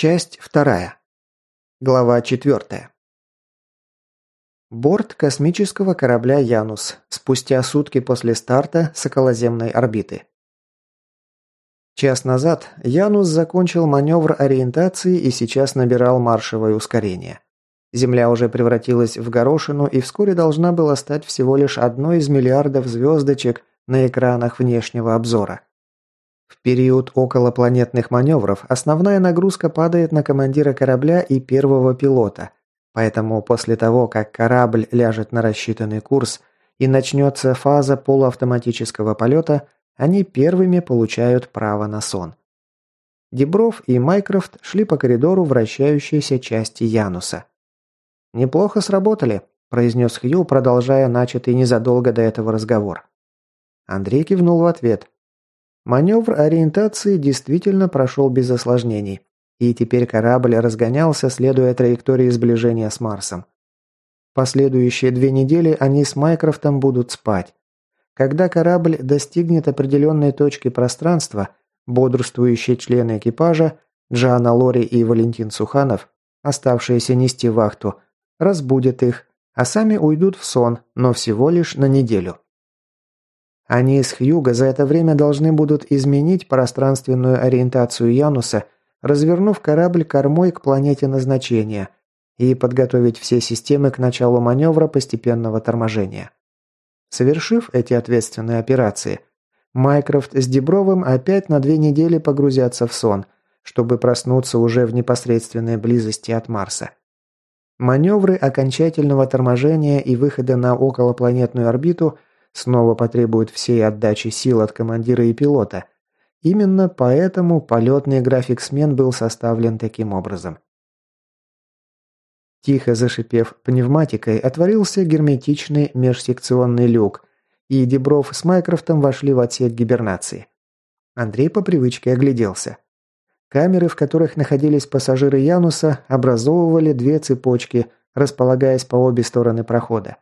Часть вторая. Глава четвертая. Борт космического корабля «Янус» спустя сутки после старта с околоземной орбиты. Час назад «Янус» закончил маневр ориентации и сейчас набирал маршевое ускорение. Земля уже превратилась в горошину и вскоре должна была стать всего лишь одной из миллиардов звездочек на экранах внешнего обзора. В период околопланетных маневров основная нагрузка падает на командира корабля и первого пилота, поэтому после того, как корабль ляжет на рассчитанный курс и начнется фаза полуавтоматического полета, они первыми получают право на сон. Дебров и Майкрофт шли по коридору вращающейся части Януса. «Неплохо сработали», – произнес Хью, продолжая начатый незадолго до этого разговор. Андрей кивнул в ответ – Маневр ориентации действительно прошел без осложнений, и теперь корабль разгонялся, следуя траектории сближения с Марсом. Последующие две недели они с Майкрофтом будут спать. Когда корабль достигнет определенной точки пространства, бодрствующие члены экипажа, Джоанна Лори и Валентин Суханов, оставшиеся нести вахту, разбудят их, а сами уйдут в сон, но всего лишь на неделю. Они с Хьюга за это время должны будут изменить пространственную ориентацию Януса, развернув корабль кормой к планете назначения и подготовить все системы к началу маневра постепенного торможения. Совершив эти ответственные операции, Майкрофт с Дебровым опять на две недели погрузятся в сон, чтобы проснуться уже в непосредственной близости от Марса. Маневры окончательного торможения и выхода на околопланетную орбиту – Снова потребует всей отдачи сил от командира и пилота. Именно поэтому полетный график смен был составлен таким образом. Тихо зашипев пневматикой, отворился герметичный межсекционный люк, и Дебров с Майкрофтом вошли в отсек гибернации. Андрей по привычке огляделся. Камеры, в которых находились пассажиры Януса, образовывали две цепочки, располагаясь по обе стороны прохода.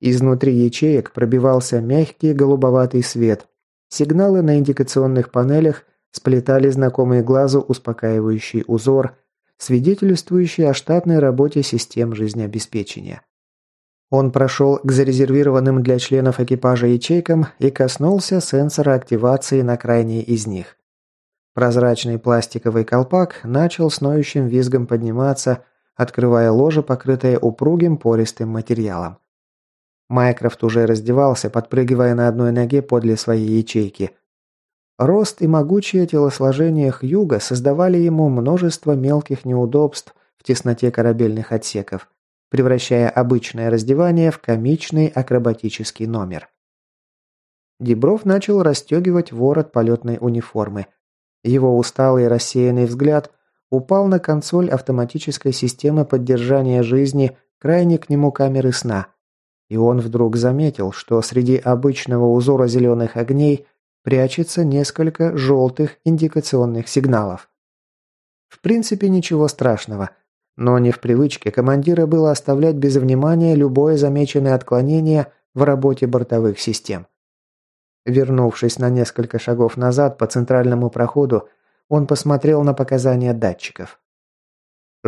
Изнутри ячеек пробивался мягкий голубоватый свет. Сигналы на индикационных панелях сплетали знакомый глазу успокаивающий узор, свидетельствующий о штатной работе систем жизнеобеспечения. Он прошел к зарезервированным для членов экипажа ячейкам и коснулся сенсора активации на крайней из них. Прозрачный пластиковый колпак начал с ноющим визгом подниматься, открывая ложе, покрытое упругим пористым материалом. Майкрофт уже раздевался, подпрыгивая на одной ноге подле своей ячейки. Рост и могучее телосложение Хьюга создавали ему множество мелких неудобств в тесноте корабельных отсеков, превращая обычное раздевание в комичный акробатический номер. Дебров начал расстегивать ворот полетной униформы. Его усталый рассеянный взгляд упал на консоль автоматической системы поддержания жизни крайне к нему камеры сна – и он вдруг заметил, что среди обычного узора зеленых огней прячется несколько желтых индикационных сигналов. В принципе, ничего страшного, но не в привычке командира было оставлять без внимания любое замеченное отклонение в работе бортовых систем. Вернувшись на несколько шагов назад по центральному проходу, он посмотрел на показания датчиков.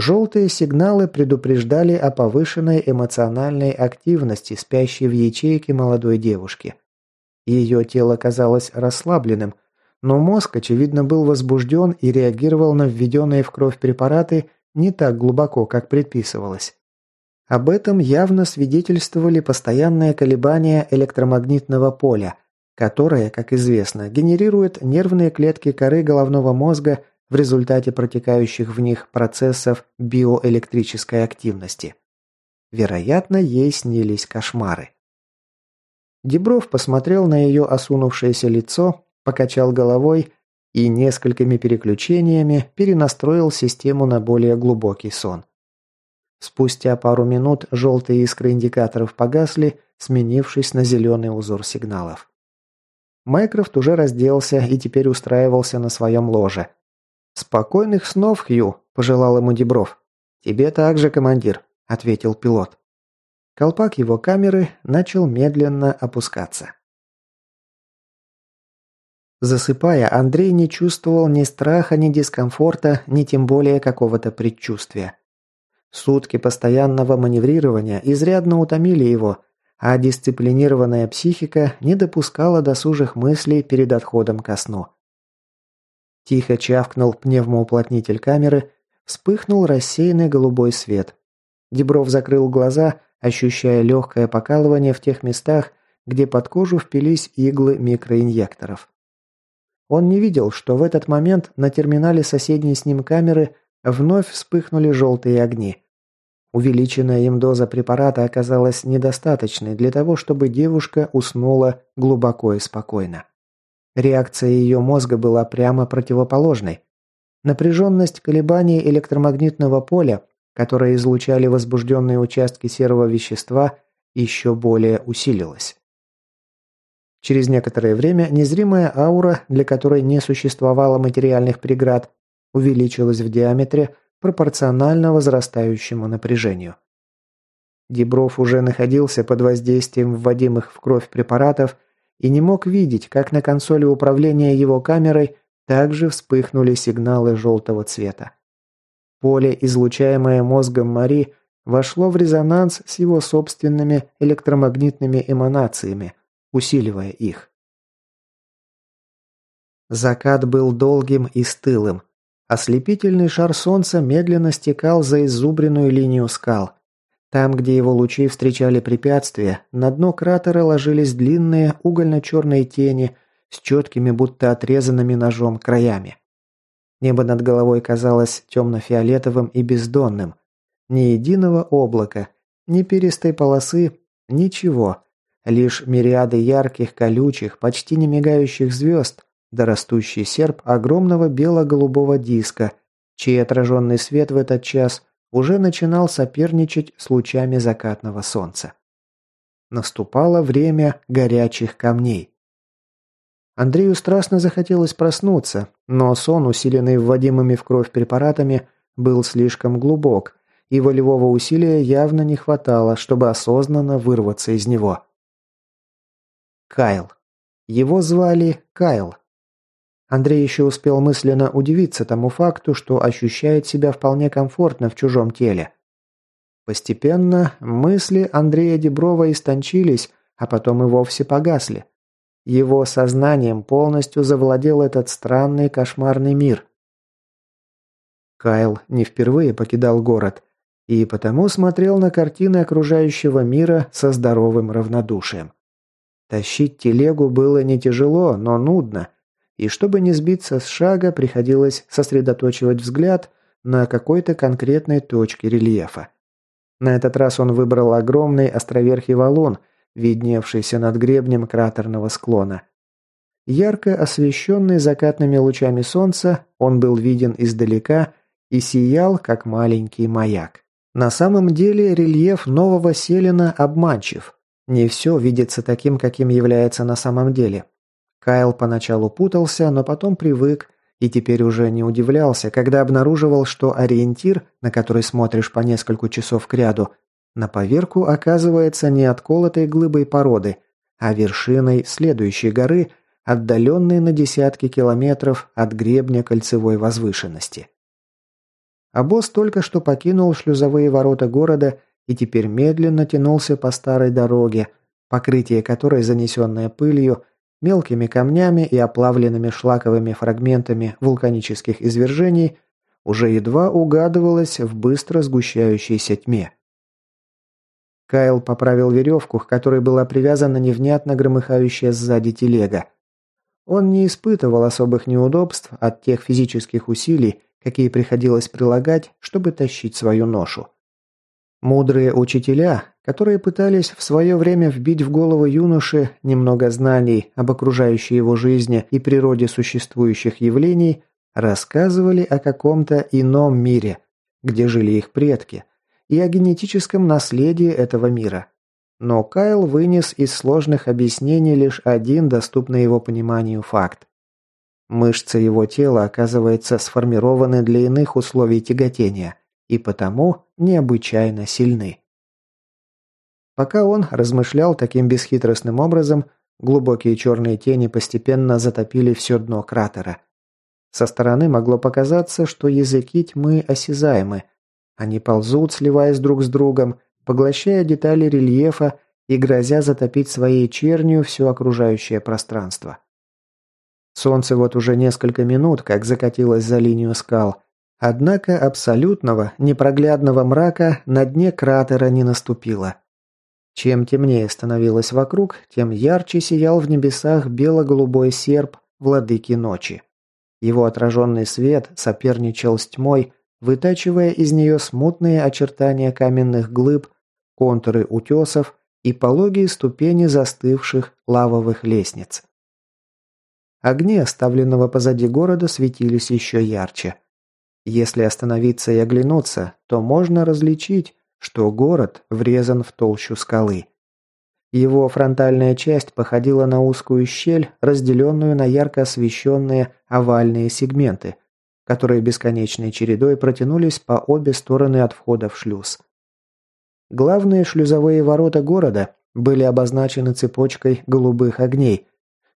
Желтые сигналы предупреждали о повышенной эмоциональной активности спящей в ячейке молодой девушки. Ее тело казалось расслабленным, но мозг, очевидно, был возбужден и реагировал на введенные в кровь препараты не так глубоко, как предписывалось. Об этом явно свидетельствовали постоянные колебания электромагнитного поля, которое, как известно, генерирует нервные клетки коры головного мозга в результате протекающих в них процессов биоэлектрической активности. Вероятно, ей снились кошмары. Дебров посмотрел на ее осунувшееся лицо, покачал головой и несколькими переключениями перенастроил систему на более глубокий сон. Спустя пару минут желтые искры индикаторов погасли, сменившись на зеленый узор сигналов. Майкрофт уже разделся и теперь устраивался на своем ложе. «Спокойных снов, Хью», – пожелал ему Дебров. «Тебе также, командир», – ответил пилот. Колпак его камеры начал медленно опускаться. Засыпая, Андрей не чувствовал ни страха, ни дискомфорта, ни тем более какого-то предчувствия. Сутки постоянного маневрирования изрядно утомили его, а дисциплинированная психика не допускала досужих мыслей перед отходом ко сну. Тихо чавкнул пневмоуплотнитель камеры, вспыхнул рассеянный голубой свет. Дебров закрыл глаза, ощущая легкое покалывание в тех местах, где под кожу впились иглы микроинъекторов. Он не видел, что в этот момент на терминале соседней с ним камеры вновь вспыхнули желтые огни. Увеличенная им доза препарата оказалась недостаточной для того, чтобы девушка уснула глубоко и спокойно. Реакция ее мозга была прямо противоположной. Напряженность колебаний электромагнитного поля, которое излучали возбужденные участки серого вещества, еще более усилилась. Через некоторое время незримая аура, для которой не существовало материальных преград, увеличилась в диаметре пропорционально возрастающему напряжению. Дебров уже находился под воздействием вводимых в кровь препаратов – и не мог видеть, как на консоли управления его камерой также вспыхнули сигналы желтого цвета. Поле, излучаемое мозгом Мари, вошло в резонанс с его собственными электромагнитными эманациями, усиливая их. Закат был долгим и стылым. Ослепительный шар солнца медленно стекал за изубренную линию скал, там, где его лучи встречали препятствия, на дно кратера ложились длинные угольно-черные тени с четкими, будто отрезанными ножом краями. Небо над головой казалось темно-фиолетовым и бездонным. Ни единого облака, ни перистой полосы, ничего. Лишь мириады ярких, колючих, почти не мигающих звезд, да растущий серп огромного бело-голубого диска, чей отраженный свет в этот час уже начинал соперничать с лучами закатного солнца. Наступало время горячих камней. Андрею страстно захотелось проснуться, но сон, усиленный вводимыми в кровь препаратами, был слишком глубок, и волевого усилия явно не хватало, чтобы осознанно вырваться из него. Кайл. Его звали Кайл. Андрей еще успел мысленно удивиться тому факту, что ощущает себя вполне комфортно в чужом теле. Постепенно мысли Андрея Деброва истончились, а потом и вовсе погасли. Его сознанием полностью завладел этот странный кошмарный мир. Кайл не впервые покидал город и потому смотрел на картины окружающего мира со здоровым равнодушием. Тащить телегу было не тяжело, но нудно – и чтобы не сбиться с шага, приходилось сосредоточивать взгляд на какой-то конкретной точке рельефа. На этот раз он выбрал огромный островерхий валун, видневшийся над гребнем кратерного склона. Ярко освещенный закатными лучами солнца, он был виден издалека и сиял, как маленький маяк. На самом деле рельеф нового селена обманчив. Не все видится таким, каким является на самом деле. Кайл поначалу путался, но потом привык и теперь уже не удивлялся, когда обнаруживал, что ориентир, на который смотришь по несколько часов кряду, на поверку оказывается не отколотой глыбой породы, а вершиной следующей горы, отдаленной на десятки километров от гребня кольцевой возвышенности. А только что покинул шлюзовые ворота города и теперь медленно тянулся по старой дороге, покрытие которой, занесенное пылью, мелкими камнями и оплавленными шлаковыми фрагментами вулканических извержений уже едва угадывалось в быстро сгущающейся тьме. Кайл поправил веревку, к которой была привязана невнятно громыхающая сзади телега. Он не испытывал особых неудобств от тех физических усилий, какие приходилось прилагать, чтобы тащить свою ношу. Мудрые учителя, которые пытались в свое время вбить в голову юноши немного знаний об окружающей его жизни и природе существующих явлений, рассказывали о каком-то ином мире, где жили их предки, и о генетическом наследии этого мира. Но Кайл вынес из сложных объяснений лишь один доступный его пониманию факт. Мышцы его тела, оказывается, сформированы для иных условий тяготения и потому необычайно сильны. Пока он размышлял таким бесхитростным образом, глубокие черные тени постепенно затопили все дно кратера. Со стороны могло показаться, что языки тьмы осязаемы. Они ползут, сливаясь друг с другом, поглощая детали рельефа и грозя затопить своей чернью все окружающее пространство. Солнце вот уже несколько минут как закатилось за линию скал, однако абсолютного, непроглядного мрака на дне кратера не наступило. Чем темнее становилось вокруг, тем ярче сиял в небесах бело-голубой серп владыки ночи. Его отраженный свет соперничал с тьмой, вытачивая из нее смутные очертания каменных глыб, контуры утесов и пологие ступени застывших лавовых лестниц. Огни оставленного позади города светились еще ярче. Если остановиться и оглянуться, то можно различить, что город врезан в толщу скалы. Его фронтальная часть походила на узкую щель, разделенную на ярко освещенные овальные сегменты, которые бесконечной чередой протянулись по обе стороны от входа в шлюз. Главные шлюзовые ворота города были обозначены цепочкой голубых огней,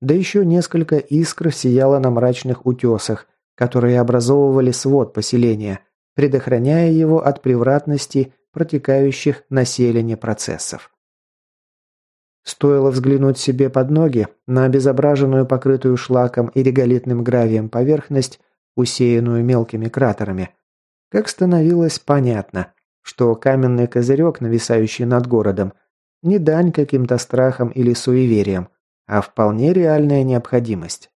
да еще несколько искр сияло на мрачных утесах, которые образовывали свод поселения, предохраняя его от превратности протекающих на селине процессов. Стоило взглянуть себе под ноги на обезображенную, покрытую шлаком и реголитным гравием поверхность, усеянную мелкими кратерами, как становилось понятно, что каменный козырек, нависающий над городом, не дань каким-то страхам или суевериям, а вполне реальная необходимость.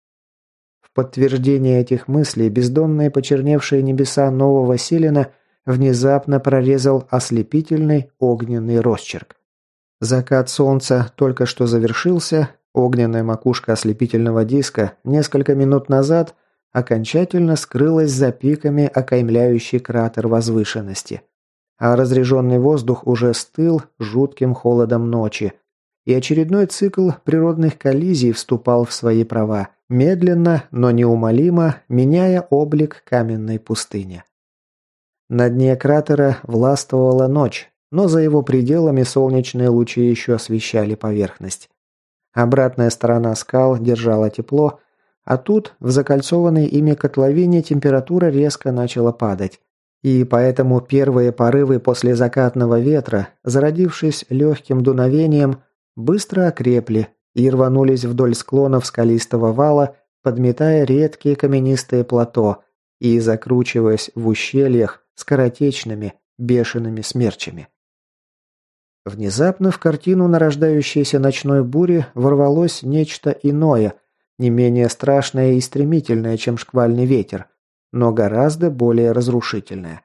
В подтверждение этих мыслей бездонные почерневшие небеса нового Селена внезапно прорезал ослепительный огненный росчерк. Закат солнца только что завершился, огненная макушка ослепительного диска несколько минут назад окончательно скрылась за пиками, окаймляющей кратер возвышенности. А разреженный воздух уже стыл жутким холодом ночи, и очередной цикл природных коллизий вступал в свои права, медленно, но неумолимо меняя облик каменной пустыни. На дне кратера властвовала ночь, но за его пределами солнечные лучи еще освещали поверхность. Обратная сторона скал держала тепло, а тут, в закольцованной ими котловине, температура резко начала падать. И поэтому первые порывы после закатного ветра, зародившись легким дуновением, быстро окрепли и рванулись вдоль склонов скалистого вала, подметая редкие каменистые плато и закручиваясь в ущельях, скоротечными, бешеными смерчами. Внезапно в картину нарождающейся ночной бури ворвалось нечто иное, не менее страшное и стремительное, чем шквальный ветер, но гораздо более разрушительное.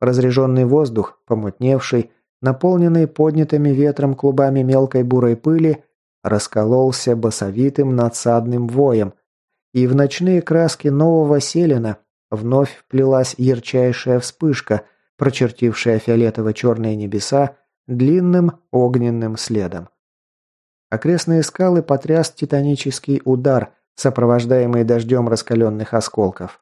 Разреженный воздух, помутневший, наполненный поднятыми ветром клубами мелкой бурой пыли, раскололся басовитым надсадным воем, и в ночные краски нового селена Вновь вплелась ярчайшая вспышка, прочертившая фиолетово-черные небеса длинным огненным следом. Окрестные скалы потряс титанический удар, сопровождаемый дождем раскаленных осколков.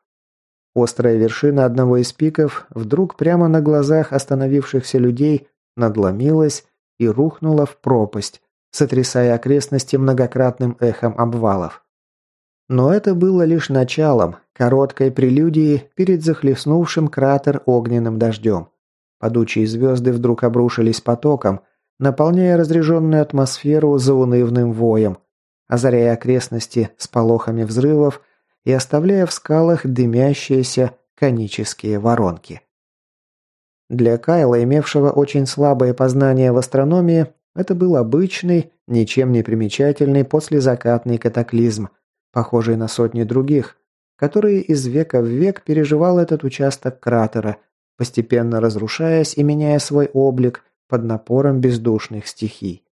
Острая вершина одного из пиков вдруг прямо на глазах остановившихся людей надломилась и рухнула в пропасть, сотрясая окрестности многократным эхом обвалов. Но это было лишь началом, короткой прелюдией перед захлестнувшим кратер огненным дождем. Падучие звезды вдруг обрушились потоком, наполняя разреженную атмосферу заунывным воем, озаряя окрестности с полохами взрывов и оставляя в скалах дымящиеся конические воронки. Для Кайла, имевшего очень слабое познание в астрономии, это был обычный, ничем не примечательный послезакатный катаклизм – похожий на сотни других, которые из века в век переживал этот участок кратера, постепенно разрушаясь и меняя свой облик под напором бездушных стихий.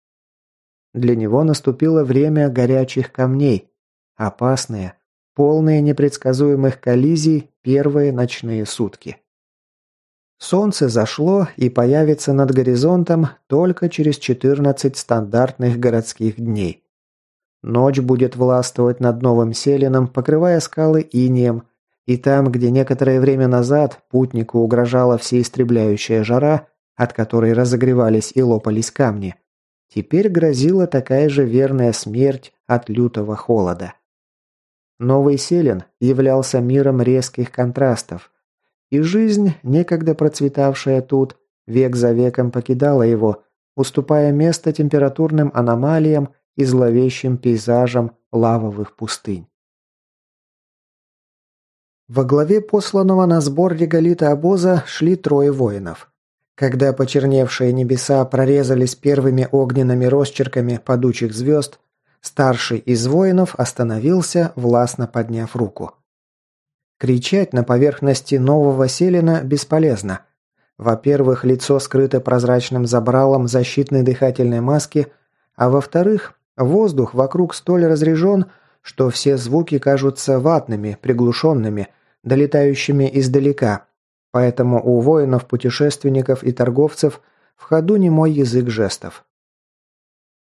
Для него наступило время горячих камней, опасные, полные непредсказуемых коллизий первые ночные сутки. Солнце зашло и появится над горизонтом только через 14 стандартных городских дней – Ночь будет властвовать над Новым Селином, покрывая скалы инеем, и там, где некоторое время назад путнику угрожала всеистребляющая жара, от которой разогревались и лопались камни, теперь грозила такая же верная смерть от лютого холода. Новый Селин являлся миром резких контрастов, и жизнь, некогда процветавшая тут, век за веком покидала его, уступая место температурным аномалиям и зловещим пейзажам лавовых пустынь. Во главе посланного на сбор реголита обоза шли трое воинов. Когда почерневшие небеса прорезались первыми огненными росчерками падучих звезд, старший из воинов остановился, властно подняв руку. Кричать на поверхности нового селена бесполезно. Во-первых, лицо скрыто прозрачным забралом защитной дыхательной маски, а во-вторых, а воздух вокруг столь разрежен, что все звуки кажутся ватными, приглушенными, долетающими издалека. Поэтому у воинов, путешественников и торговцев в ходу не мой язык жестов.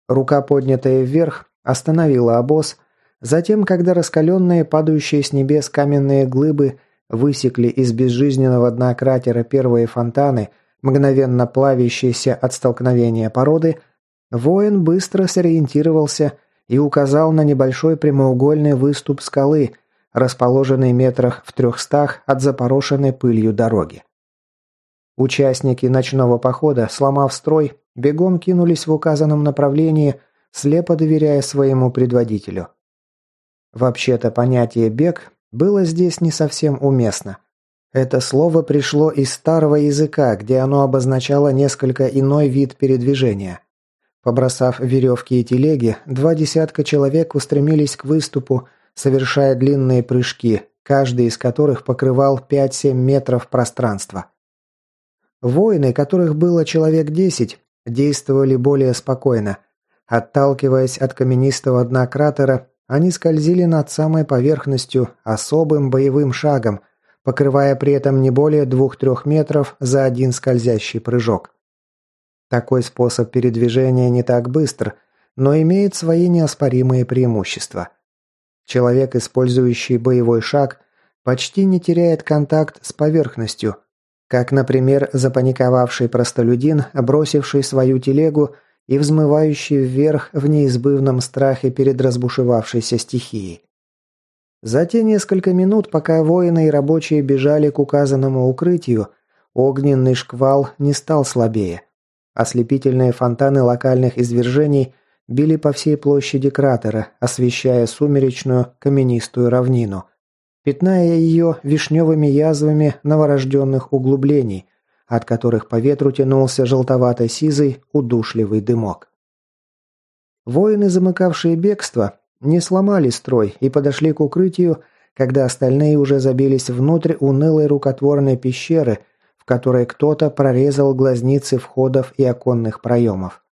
Рука, поднятая вверх, остановила обоз. Затем, когда раскаленные, падающие с небес каменные глыбы высекли из безжизненного дна кратера первые фонтаны, мгновенно плавящиеся от столкновения породы – Воин быстро сориентировался и указал на небольшой прямоугольный выступ скалы, расположенный метрах в трехстах от запорошенной пылью дороги. Участники ночного похода, сломав строй, бегом кинулись в указанном направлении, слепо доверяя своему предводителю. Вообще-то понятие «бег» было здесь не совсем уместно. Это слово пришло из старого языка, где оно обозначало несколько иной вид передвижения – Побросав веревки и телеги, два десятка человек устремились к выступу, совершая длинные прыжки, каждый из которых покрывал 5-7 метров пространства. Воины, которых было человек 10, действовали более спокойно. Отталкиваясь от каменистого дна кратера, они скользили над самой поверхностью особым боевым шагом, покрывая при этом не более 2-3 метров за один скользящий прыжок. Такой способ передвижения не так быстр, но имеет свои неоспоримые преимущества. Человек, использующий боевой шаг, почти не теряет контакт с поверхностью, как, например, запаниковавший простолюдин, бросивший свою телегу и взмывающий вверх в неизбывном страхе перед разбушевавшейся стихией. За те несколько минут, пока воины и рабочие бежали к указанному укрытию, огненный шквал не стал слабее – Ослепительные фонтаны локальных извержений били по всей площади кратера, освещая сумеречную каменистую равнину, пятная ее вишневыми язвами новорожденных углублений, от которых по ветру тянулся желтовато-сизый удушливый дымок. Воины, замыкавшие бегство, не сломали строй и подошли к укрытию, когда остальные уже забились внутрь унылой рукотворной пещеры, которой кто-то прорезал глазницы входов и оконных проемов.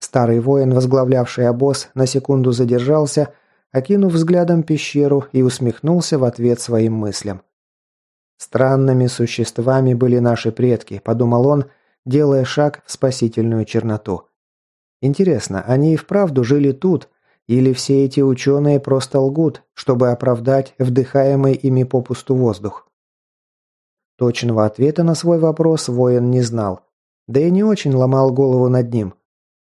Старый воин, возглавлявший обоз, на секунду задержался, окинув взглядом пещеру и усмехнулся в ответ своим мыслям. «Странными существами были наши предки», – подумал он, делая шаг в спасительную черноту. «Интересно, они и вправду жили тут, или все эти ученые просто лгут, чтобы оправдать вдыхаемый ими попусту воздух?» Точного ответа на свой вопрос воин не знал, да и не очень ломал голову над ним.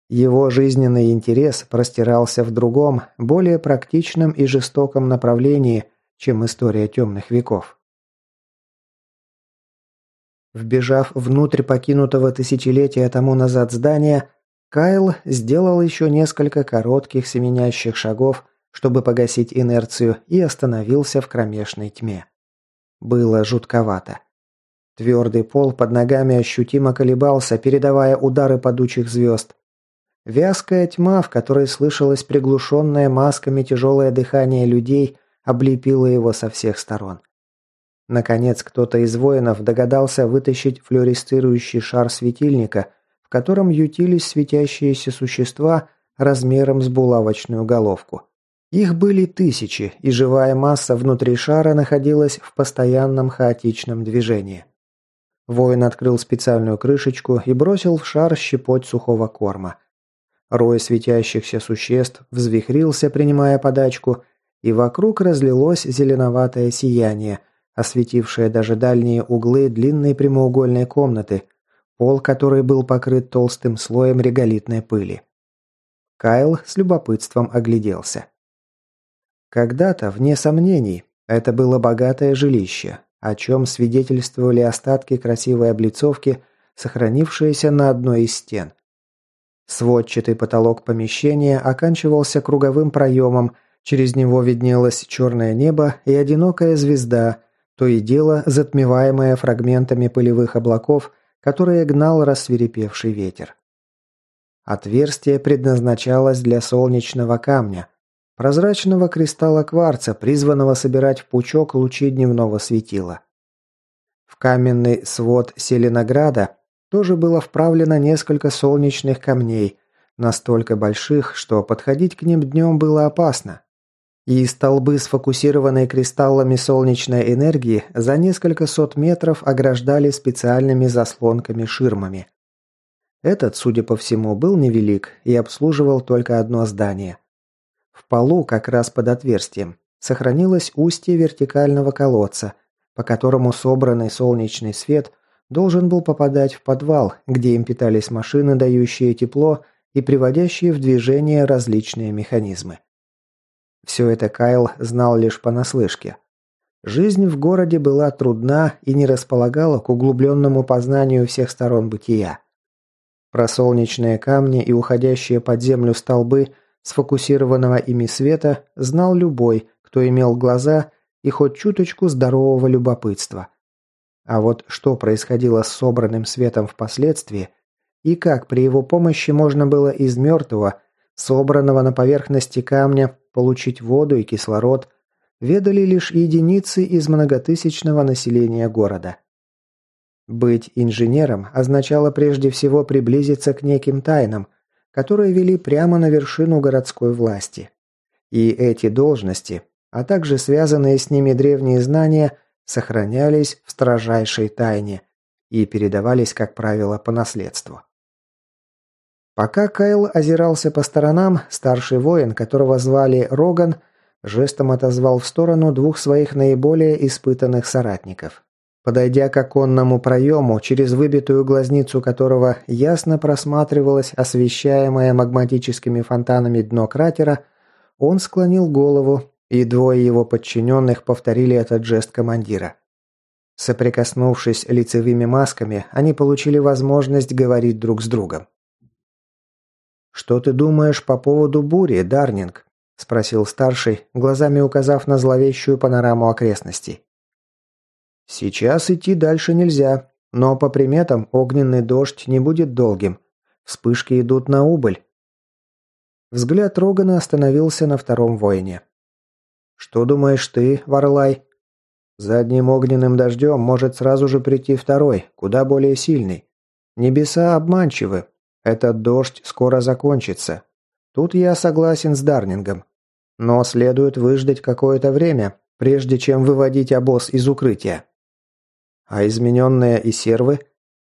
Его жизненный интерес простирался в другом, более практичном и жестоком направлении, чем история темных веков. Вбежав внутрь покинутого тысячелетия тому назад здания, Кайл сделал еще несколько коротких семенящих шагов, чтобы погасить инерцию, и остановился в кромешной тьме. Было жутковато. Твердый пол под ногами ощутимо колебался, передавая удары падучих звезд. Вязкая тьма, в которой слышалось приглушенное масками тяжелое дыхание людей, облепила его со всех сторон. Наконец, кто-то из воинов догадался вытащить флюоресцирующий шар светильника, в котором ютились светящиеся существа размером с булавочную головку. Их были тысячи, и живая масса внутри шара находилась в постоянном хаотичном движении. Воин открыл специальную крышечку и бросил в шар щепоть сухого корма. Рой светящихся существ взвихрился, принимая подачку, и вокруг разлилось зеленоватое сияние, осветившее даже дальние углы длинной прямоугольной комнаты, пол которой был покрыт толстым слоем реголитной пыли. Кайл с любопытством огляделся. Когда-то, вне сомнений, это было богатое жилище, о чем свидетельствовали остатки красивой облицовки, сохранившиеся на одной из стен. Сводчатый потолок помещения оканчивался круговым проемом, через него виднелось черное небо и одинокая звезда, то и дело затмеваемое фрагментами пылевых облаков, которые гнал рассверепевший ветер. Отверстие предназначалось для солнечного камня – прозрачного кристалла кварца, призванного собирать в пучок лучи дневного светила. В каменный свод Селенограда тоже было вправлено несколько солнечных камней, настолько больших, что подходить к ним днем было опасно. И столбы, сфокусированные кристаллами солнечной энергии, за несколько сот метров ограждали специальными заслонками-ширмами. Этот, судя по всему, был невелик и обслуживал только одно здание – в полу, как раз под отверстием, сохранилось устье вертикального колодца, по которому собранный солнечный свет должен был попадать в подвал, где им питались машины, дающие тепло и приводящие в движение различные механизмы. Все это Кайл знал лишь понаслышке. Жизнь в городе была трудна и не располагала к углубленному познанию всех сторон бытия. Про солнечные камни и уходящие под землю столбы – Сфокусированного ими света знал любой, кто имел глаза и хоть чуточку здорового любопытства. А вот что происходило с собранным светом впоследствии, и как при его помощи можно было из мертвого, собранного на поверхности камня, получить воду и кислород, ведали лишь единицы из многотысячного населения города. Быть инженером означало прежде всего приблизиться к неким тайнам – которые вели прямо на вершину городской власти. И эти должности, а также связанные с ними древние знания, сохранялись в строжайшей тайне и передавались, как правило, по наследству. Пока Кайл озирался по сторонам, старший воин, которого звали Роган, жестом отозвал в сторону двух своих наиболее испытанных соратников. Подойдя к оконному проему, через выбитую глазницу которого ясно просматривалось освещаемое магматическими фонтанами дно кратера, он склонил голову, и двое его подчиненных повторили этот жест командира. Соприкоснувшись лицевыми масками, они получили возможность говорить друг с другом. «Что ты думаешь по поводу бури, Дарнинг?» – спросил старший, глазами указав на зловещую панораму окрестностей. Сейчас идти дальше нельзя, но по приметам огненный дождь не будет долгим. Вспышки идут на убыль. Взгляд Рогана остановился на втором воине. «Что думаешь ты, Варлай?» «За одним огненным дождем может сразу же прийти второй, куда более сильный. Небеса обманчивы. Этот дождь скоро закончится. Тут я согласен с Дарнингом. Но следует выждать какое-то время, прежде чем выводить обоз из укрытия». А измененные и сервы?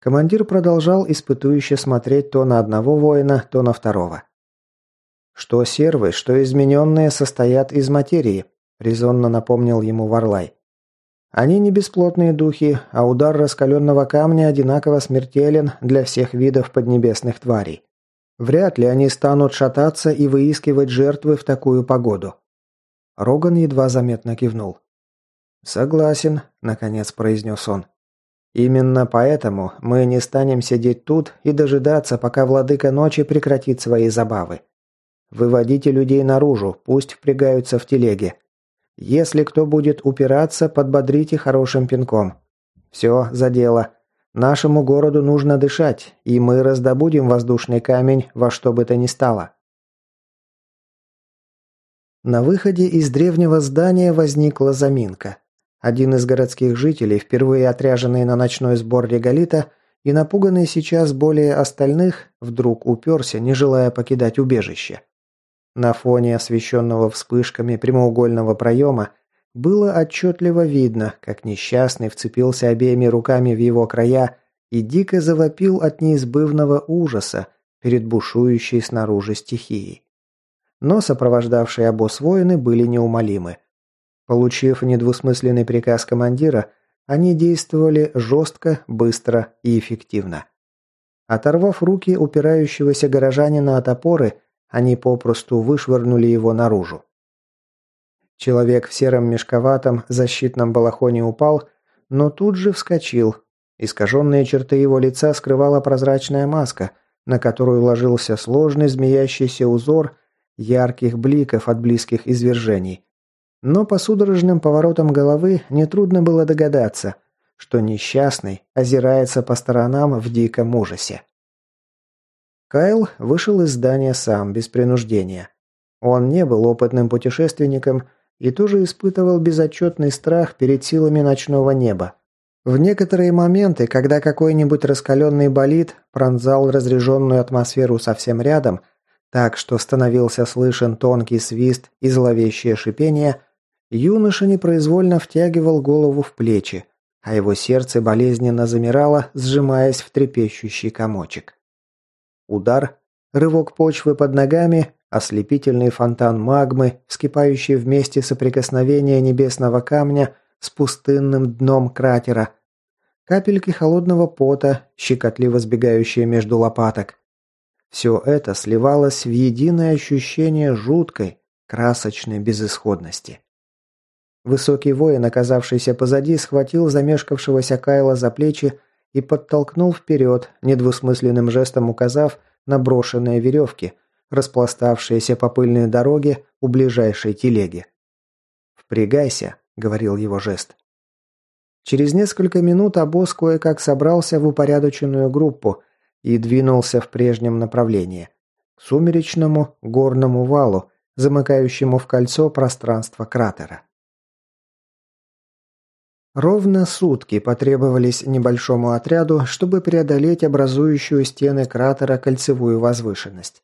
Командир продолжал испытующе смотреть то на одного воина, то на второго. «Что сервы, что измененные состоят из материи», – резонно напомнил ему Варлай. «Они не бесплотные духи, а удар раскаленного камня одинаково смертелен для всех видов поднебесных тварей. Вряд ли они станут шататься и выискивать жертвы в такую погоду». Роган едва заметно кивнул. «Согласен», – наконец произнес он. «Именно поэтому мы не станем сидеть тут и дожидаться, пока владыка ночи прекратит свои забавы. Выводите людей наружу, пусть впрягаются в телеги. Если кто будет упираться, подбодрите хорошим пинком. Все, за дело. Нашему городу нужно дышать, и мы раздобудем воздушный камень во что бы то ни стало». На выходе из древнего здания возникла заминка. Один из городских жителей, впервые отряженный на ночной сбор реголита и напуганный сейчас более остальных, вдруг уперся, не желая покидать убежище. На фоне освещенного вспышками прямоугольного проема было отчетливо видно, как несчастный вцепился обеими руками в его края и дико завопил от неизбывного ужаса перед бушующей снаружи стихией. Но сопровождавшие обоз воины были неумолимы. Получив недвусмысленный приказ командира, они действовали жестко, быстро и эффективно. Оторвав руки упирающегося горожанина от опоры, они попросту вышвырнули его наружу. Человек в сером мешковатом защитном балахоне упал, но тут же вскочил. Искаженные черты его лица скрывала прозрачная маска, на которую ложился сложный змеящийся узор ярких бликов от близких извержений. Но по судорожным поворотам головы нетрудно было догадаться, что несчастный озирается по сторонам в диком ужасе. Кайл вышел из здания сам, без принуждения. Он не был опытным путешественником и тоже испытывал безотчетный страх перед силами ночного неба. В некоторые моменты, когда какой-нибудь раскаленный болид пронзал разреженную атмосферу совсем рядом, так что становился слышен тонкий свист и зловещее шипение – Юноша непроизвольно втягивал голову в плечи, а его сердце болезненно замирало, сжимаясь в трепещущий комочек. Удар, рывок почвы под ногами, ослепительный фонтан магмы, вскипающий вместе соприкосновения небесного камня с пустынным дном кратера, капельки холодного пота, щекотливо сбегающие между лопаток. Все это сливалось в единое ощущение жуткой, красочной безысходности. Высокий воин, оказавшийся позади, схватил замешкавшегося Кайла за плечи и подтолкнул вперед, недвусмысленным жестом указав на брошенные веревки, распластавшиеся по пыльной дороге у ближайшей телеги. «Впрягайся», — говорил его жест. Через несколько минут обоз кое-как собрался в упорядоченную группу и двинулся в прежнем направлении – к сумеречному горному валу, замыкающему в кольцо пространство кратера. Ровно сутки потребовались небольшому отряду, чтобы преодолеть образующую стены кратера кольцевую возвышенность.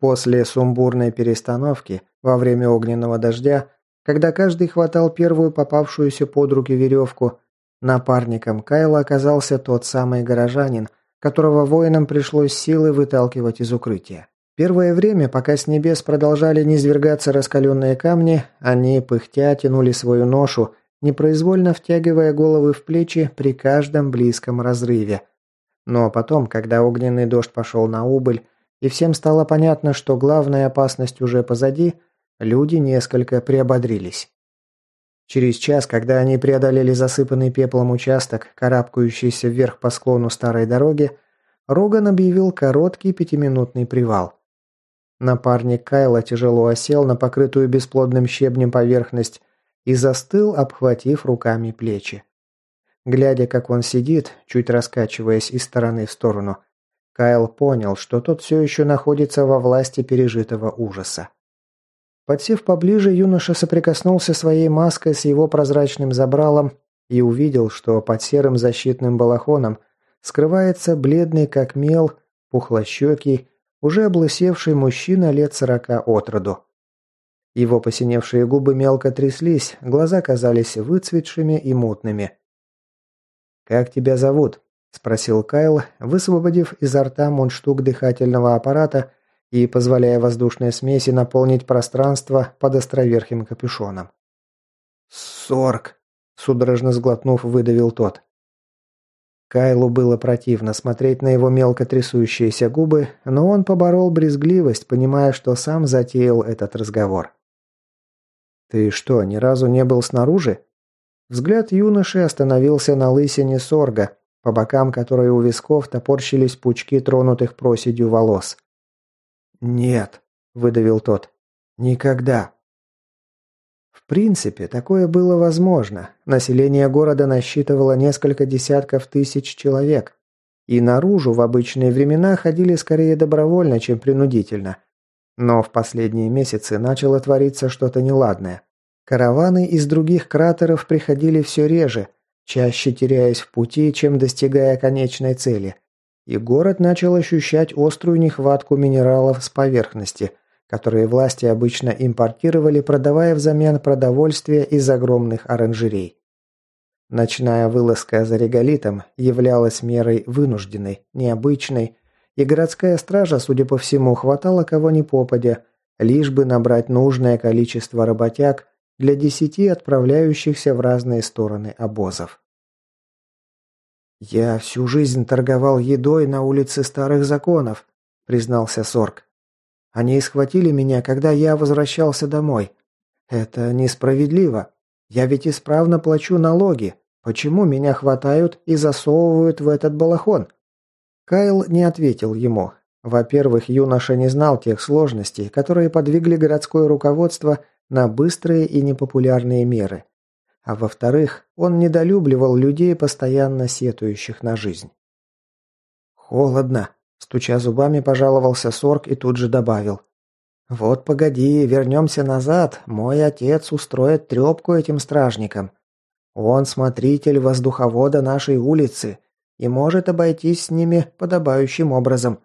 После сумбурной перестановки, во время огненного дождя, когда каждый хватал первую попавшуюся под руки веревку, напарником Кайла оказался тот самый горожанин, которого воинам пришлось силы выталкивать из укрытия. Первое время, пока с небес продолжали низвергаться раскаленные камни, они, пыхтя, тянули свою ношу – непроизвольно втягивая головы в плечи при каждом близком разрыве. Но потом, когда огненный дождь пошел на убыль, и всем стало понятно, что главная опасность уже позади, люди несколько приободрились. Через час, когда они преодолели засыпанный пеплом участок, карабкающийся вверх по склону старой дороги, Роган объявил короткий пятиминутный привал. Напарник Кайла тяжело осел на покрытую бесплодным щебнем поверхность и застыл, обхватив руками плечи. Глядя, как он сидит, чуть раскачиваясь из стороны в сторону, Кайл понял, что тот все еще находится во власти пережитого ужаса. Подсев поближе, юноша соприкоснулся своей маской с его прозрачным забралом и увидел, что под серым защитным балахоном скрывается бледный как мел, пухлощекий, уже облысевший мужчина лет сорока от роду. Его посиневшие губы мелко тряслись, глаза казались выцветшими и мутными. «Как тебя зовут?» – спросил Кайл, высвободив изо рта мундштук дыхательного аппарата и позволяя воздушной смеси наполнить пространство под островерхим капюшоном. «Сорк!» – судорожно сглотнув, выдавил тот. Кайлу было противно смотреть на его мелко трясущиеся губы, но он поборол брезгливость, понимая, что сам затеял этот разговор. «Ты что, ни разу не был снаружи?» Взгляд юноши остановился на лысине сорга, по бокам которой у висков топорщились пучки тронутых проседью волос. «Нет», – выдавил тот, – «никогда». В принципе, такое было возможно. Население города насчитывало несколько десятков тысяч человек. И наружу в обычные времена ходили скорее добровольно, чем принудительно – но в последние месяцы начало твориться что-то неладное. Караваны из других кратеров приходили все реже, чаще теряясь в пути, чем достигая конечной цели. И город начал ощущать острую нехватку минералов с поверхности, которые власти обычно импортировали, продавая взамен продовольствие из огромных оранжерей. Ночная вылазка за реголитом являлась мерой вынужденной, необычной и городская стража, судя по всему, хватала кого ни попадя, лишь бы набрать нужное количество работяг для десяти отправляющихся в разные стороны обозов. «Я всю жизнь торговал едой на улице Старых Законов», – признался Сорг. «Они схватили меня, когда я возвращался домой. Это несправедливо. Я ведь исправно плачу налоги. Почему меня хватают и засовывают в этот балахон?» Кайл не ответил ему. Во-первых, юноша не знал тех сложностей, которые подвигли городское руководство на быстрые и непопулярные меры. А во-вторых, он недолюбливал людей, постоянно сетующих на жизнь. «Холодно», – стуча зубами, пожаловался Сорг и тут же добавил. «Вот погоди, вернемся назад, мой отец устроит трепку этим стражникам. Он смотритель воздуховода нашей улицы, и может обойтись с ними подобающим образом.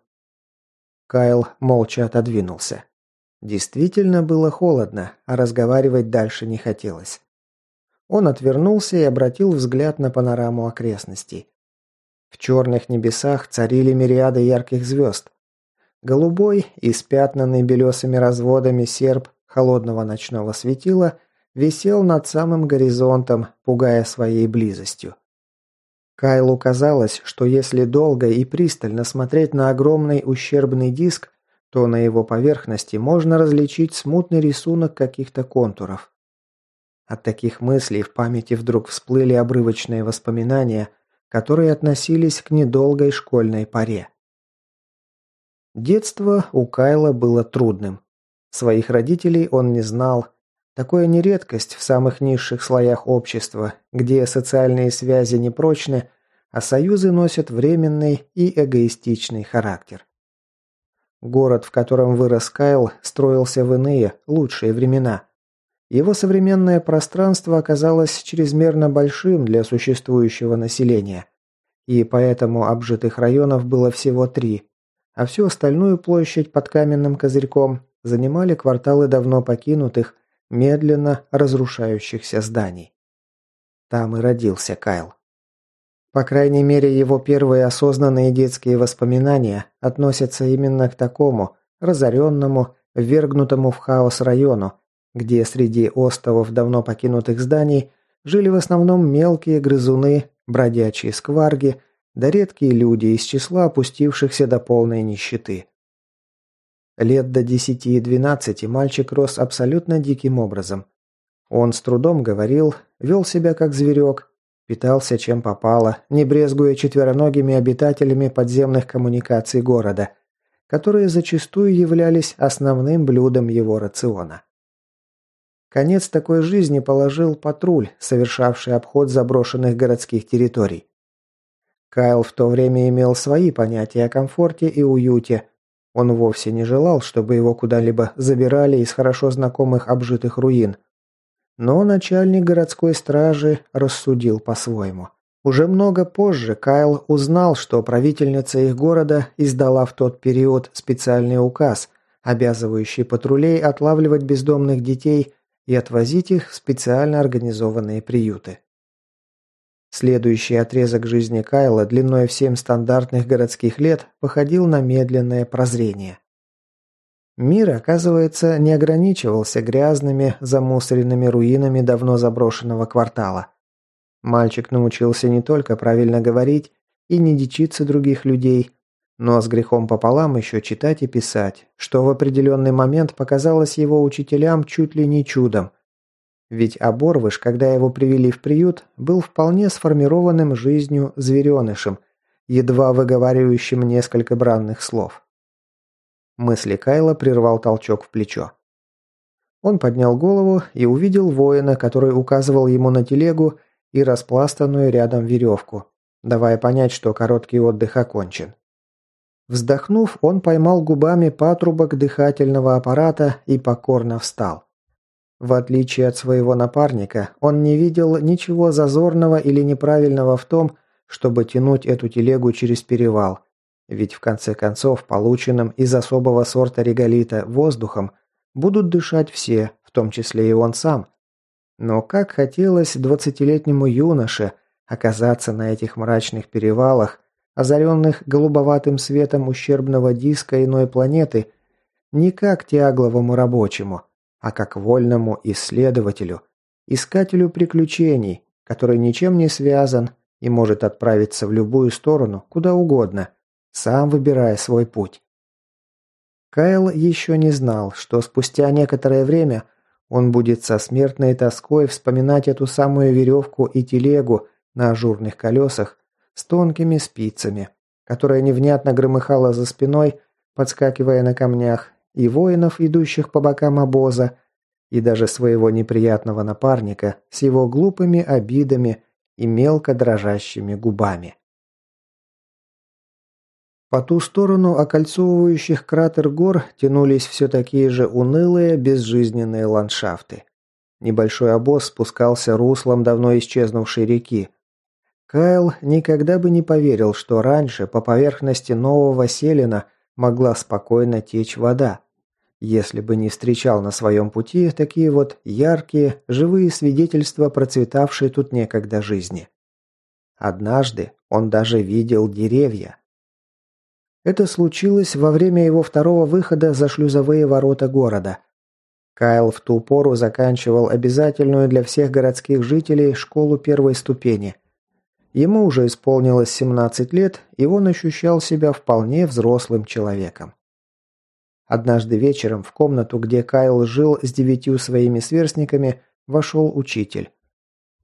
Кайл молча отодвинулся. Действительно было холодно, а разговаривать дальше не хотелось. Он отвернулся и обратил взгляд на панораму окрестностей. В черных небесах царили мириады ярких звезд. Голубой, испятнанный белесыми разводами серп холодного ночного светила, висел над самым горизонтом, пугая своей близостью. Кайлу казалось, что если долго и пристально смотреть на огромный ущербный диск, то на его поверхности можно различить смутный рисунок каких-то контуров. От таких мыслей в памяти вдруг всплыли обрывочные воспоминания, которые относились к недолгой школьной паре. Детство у Кайла было трудным. Своих родителей он не знал, Такое не редкость в самых низших слоях общества, где социальные связи непрочны, а союзы носят временный и эгоистичный характер. Город, в котором вырос Кайл, строился в иные, лучшие времена. Его современное пространство оказалось чрезмерно большим для существующего населения, и поэтому обжитых районов было всего три, а всю остальную площадь под каменным козырьком занимали кварталы давно покинутых – медленно разрушающихся зданий. Там и родился Кайл. По крайней мере, его первые осознанные детские воспоминания относятся именно к такому разоренному, ввергнутому в хаос району, где среди остовов давно покинутых зданий жили в основном мелкие грызуны, бродячие скварги, да редкие люди из числа опустившихся до полной нищеты. Лет до 10 и 12 мальчик рос абсолютно диким образом. Он с трудом говорил, вел себя как зверек, питался чем попало, не брезгуя четвероногими обитателями подземных коммуникаций города, которые зачастую являлись основным блюдом его рациона. Конец такой жизни положил патруль, совершавший обход заброшенных городских территорий. Кайл в то время имел свои понятия о комфорте и уюте – он вовсе не желал, чтобы его куда-либо забирали из хорошо знакомых обжитых руин. Но начальник городской стражи рассудил по-своему. Уже много позже Кайл узнал, что правительница их города издала в тот период специальный указ, обязывающий патрулей отлавливать бездомных детей и отвозить их в специально организованные приюты. Следующий отрезок жизни Кайла длиной в семь стандартных городских лет походил на медленное прозрение. Мир, оказывается, не ограничивался грязными, замусоренными руинами давно заброшенного квартала. Мальчик научился не только правильно говорить и не дичиться других людей, но с грехом пополам еще читать и писать, что в определенный момент показалось его учителям чуть ли не чудом, ведь оборвыш, когда его привели в приют, был вполне сформированным жизнью зверенышем, едва выговаривающим несколько бранных слов. Мысли Кайла прервал толчок в плечо. Он поднял голову и увидел воина, который указывал ему на телегу и распластанную рядом веревку, давая понять, что короткий отдых окончен. Вздохнув, он поймал губами патрубок дыхательного аппарата и покорно встал. В отличие от своего напарника, он не видел ничего зазорного или неправильного в том, чтобы тянуть эту телегу через перевал. Ведь в конце концов, полученным из особого сорта реголита воздухом будут дышать все, в том числе и он сам. Но как хотелось двадцатилетнему юноше оказаться на этих мрачных перевалах, озаренных голубоватым светом ущербного диска иной планеты, не как тягловому рабочему – а как вольному исследователю, искателю приключений, который ничем не связан и может отправиться в любую сторону, куда угодно, сам выбирая свой путь. Кайл еще не знал, что спустя некоторое время он будет со смертной тоской вспоминать эту самую веревку и телегу на ажурных колесах с тонкими спицами, которая невнятно громыхала за спиной, подскакивая на камнях, и воинов, идущих по бокам обоза, и даже своего неприятного напарника с его глупыми обидами и мелко дрожащими губами. По ту сторону окольцовывающих кратер гор тянулись все такие же унылые, безжизненные ландшафты. Небольшой обоз спускался руслом давно исчезнувшей реки. Кайл никогда бы не поверил, что раньше по поверхности нового селена могла спокойно течь вода если бы не встречал на своем пути такие вот яркие, живые свидетельства процветавшей тут некогда жизни. Однажды он даже видел деревья. Это случилось во время его второго выхода за шлюзовые ворота города. Кайл в ту пору заканчивал обязательную для всех городских жителей школу первой ступени. Ему уже исполнилось 17 лет, и он ощущал себя вполне взрослым человеком. Однажды вечером в комнату, где Кайл жил с девятью своими сверстниками, вошел учитель.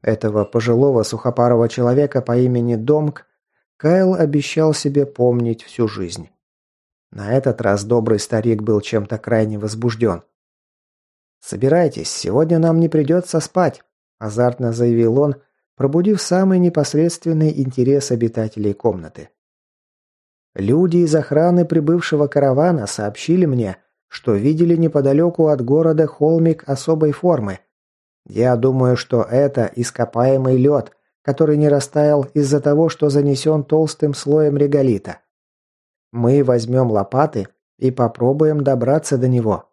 Этого пожилого сухопарого человека по имени Домк Кайл обещал себе помнить всю жизнь. На этот раз добрый старик был чем-то крайне возбужден. «Собирайтесь, сегодня нам не придется спать», – азартно заявил он, пробудив самый непосредственный интерес обитателей комнаты. Люди из охраны прибывшего каравана сообщили мне, что видели неподалеку от города холмик особой формы. Я думаю, что это ископаемый лед, который не растаял из-за того, что занесен толстым слоем реголита. Мы возьмем лопаты и попробуем добраться до него.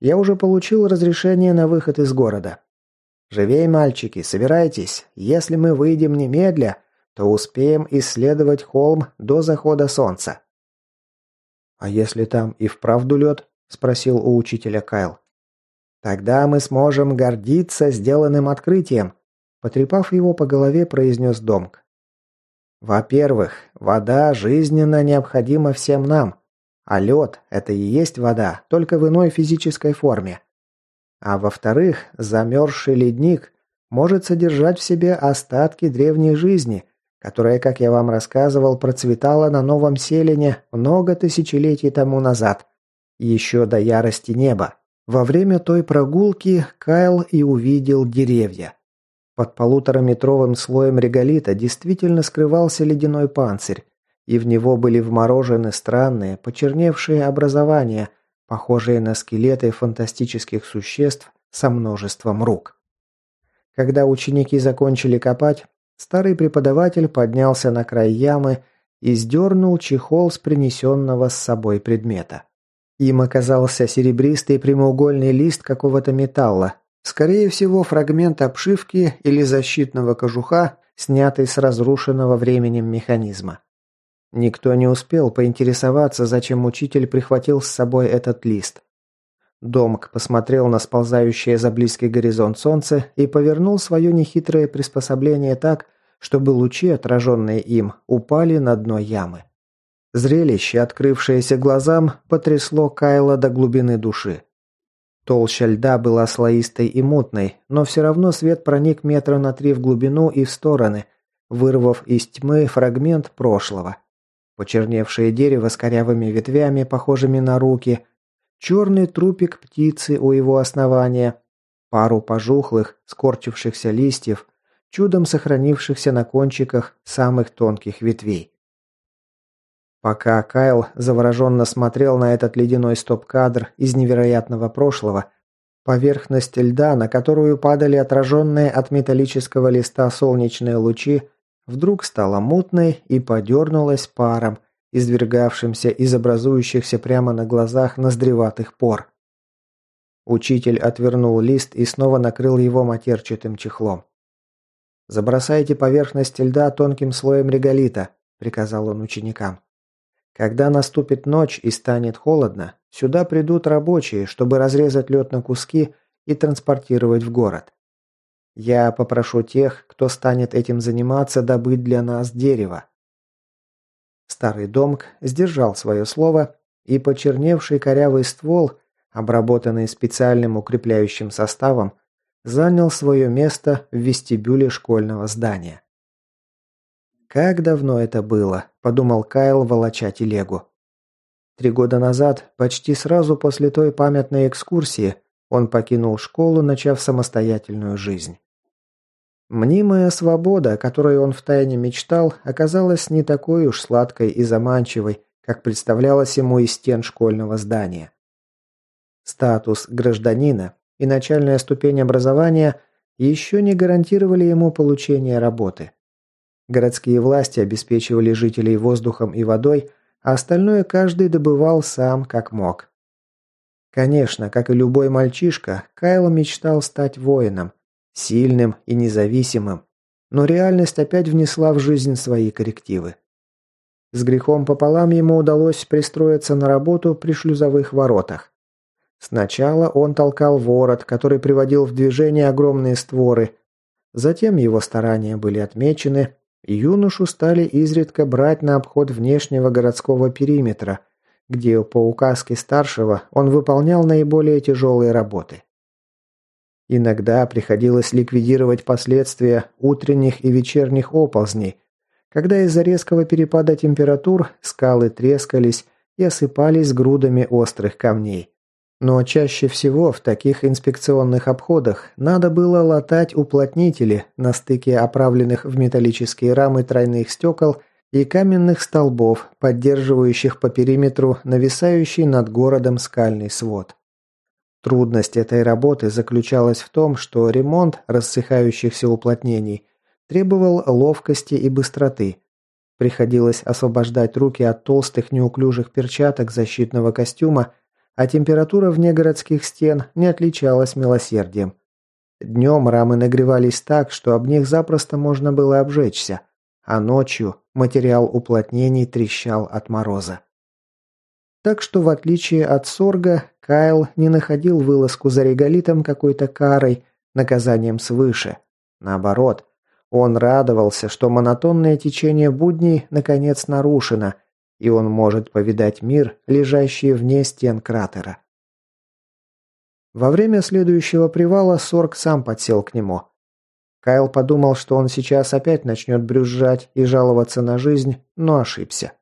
Я уже получил разрешение на выход из города. Живей, мальчики, собирайтесь. Если мы выйдем немедля, то успеем исследовать холм до захода солнца. «А если там и вправду лед?» – спросил у учителя Кайл. «Тогда мы сможем гордиться сделанным открытием», – потрепав его по голове, произнес Домк. «Во-первых, вода жизненно необходима всем нам, а лед – это и есть вода, только в иной физической форме. А во-вторых, замерзший ледник может содержать в себе остатки древней жизни – которая, как я вам рассказывал, процветала на Новом Селине много тысячелетий тому назад, еще до ярости неба. Во время той прогулки Кайл и увидел деревья. Под полутораметровым слоем реголита действительно скрывался ледяной панцирь, и в него были вморожены странные, почерневшие образования, похожие на скелеты фантастических существ со множеством рук. Когда ученики закончили копать, Старый преподаватель поднялся на край ямы и сдернул чехол с принесенного с собой предмета. Им оказался серебристый прямоугольный лист какого-то металла, скорее всего фрагмент обшивки или защитного кожуха, снятый с разрушенного временем механизма. Никто не успел поинтересоваться, зачем учитель прихватил с собой этот лист. Домк посмотрел на сползающее за близкий горизонт солнце и повернул свое нехитрое приспособление так, чтобы лучи, отраженные им, упали на дно ямы. Зрелище, открывшееся глазам, потрясло Кайла до глубины души. Толща льда была слоистой и мутной, но все равно свет проник метра на три в глубину и в стороны, вырвав из тьмы фрагмент прошлого. Почерневшее дерево с корявыми ветвями, похожими на руки – черный трупик птицы у его основания, пару пожухлых, скорчившихся листьев, чудом сохранившихся на кончиках самых тонких ветвей. Пока Кайл завороженно смотрел на этот ледяной стоп-кадр из невероятного прошлого, поверхность льда, на которую падали отраженные от металлического листа солнечные лучи, вдруг стала мутной и подернулась паром – извергавшимся из образующихся прямо на глазах ноздреватых пор. Учитель отвернул лист и снова накрыл его матерчатым чехлом. «Забросайте поверхность льда тонким слоем реголита», – приказал он ученикам. «Когда наступит ночь и станет холодно, сюда придут рабочие, чтобы разрезать лед на куски и транспортировать в город. Я попрошу тех, кто станет этим заниматься, добыть для нас дерево. Старый домк сдержал свое слово, и почерневший корявый ствол, обработанный специальным укрепляющим составом, занял свое место в вестибюле школьного здания. «Как давно это было?» – подумал Кайл, волоча телегу. Три года назад, почти сразу после той памятной экскурсии, он покинул школу, начав самостоятельную жизнь. Мнимая свобода, о которой он втайне мечтал, оказалась не такой уж сладкой и заманчивой, как представлялось ему из стен школьного здания. Статус гражданина и начальная ступень образования еще не гарантировали ему получение работы. Городские власти обеспечивали жителей воздухом и водой, а остальное каждый добывал сам как мог. Конечно, как и любой мальчишка, Кайл мечтал стать воином – Сильным и независимым. Но реальность опять внесла в жизнь свои коррективы. С грехом пополам ему удалось пристроиться на работу при шлюзовых воротах. Сначала он толкал ворот, который приводил в движение огромные створы. Затем его старания были отмечены, и юношу стали изредка брать на обход внешнего городского периметра, где по указке старшего он выполнял наиболее тяжелые работы. Иногда приходилось ликвидировать последствия утренних и вечерних оползней, когда из-за резкого перепада температур скалы трескались и осыпались грудами острых камней. Но чаще всего в таких инспекционных обходах надо было латать уплотнители на стыке оправленных в металлические рамы тройных стекол и каменных столбов, поддерживающих по периметру нависающий над городом скальный свод. Трудность этой работы заключалась в том, что ремонт рассыхающихся уплотнений требовал ловкости и быстроты. Приходилось освобождать руки от толстых неуклюжих перчаток защитного костюма, а температура вне городских стен не отличалась милосердием. Днем рамы нагревались так, что об них запросто можно было обжечься, а ночью материал уплотнений трещал от мороза. Так что, в отличие от Сорга, Кайл не находил вылазку за реголитом какой-то карой, наказанием свыше. Наоборот, он радовался, что монотонное течение будней наконец нарушено, и он может повидать мир, лежащий вне стен кратера. Во время следующего привала Сорг сам подсел к нему. Кайл подумал, что он сейчас опять начнет брюзжать и жаловаться на жизнь, но ошибся.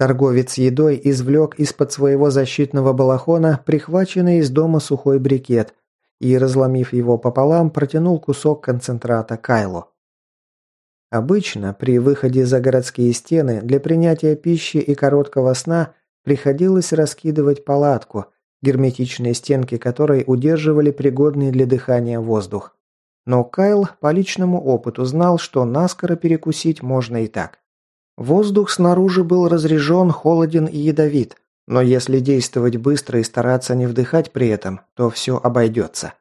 Торговец едой извлек из-под своего защитного балахона прихваченный из дома сухой брикет и, разломив его пополам, протянул кусок концентрата Кайло. Обычно при выходе за городские стены для принятия пищи и короткого сна приходилось раскидывать палатку, герметичные стенки которой удерживали пригодный для дыхания воздух. Но Кайл по личному опыту знал, что наскоро перекусить можно и так. Воздух снаружи был разрежен, холоден и ядовит, но если действовать быстро и стараться не вдыхать при этом, то все обойдется.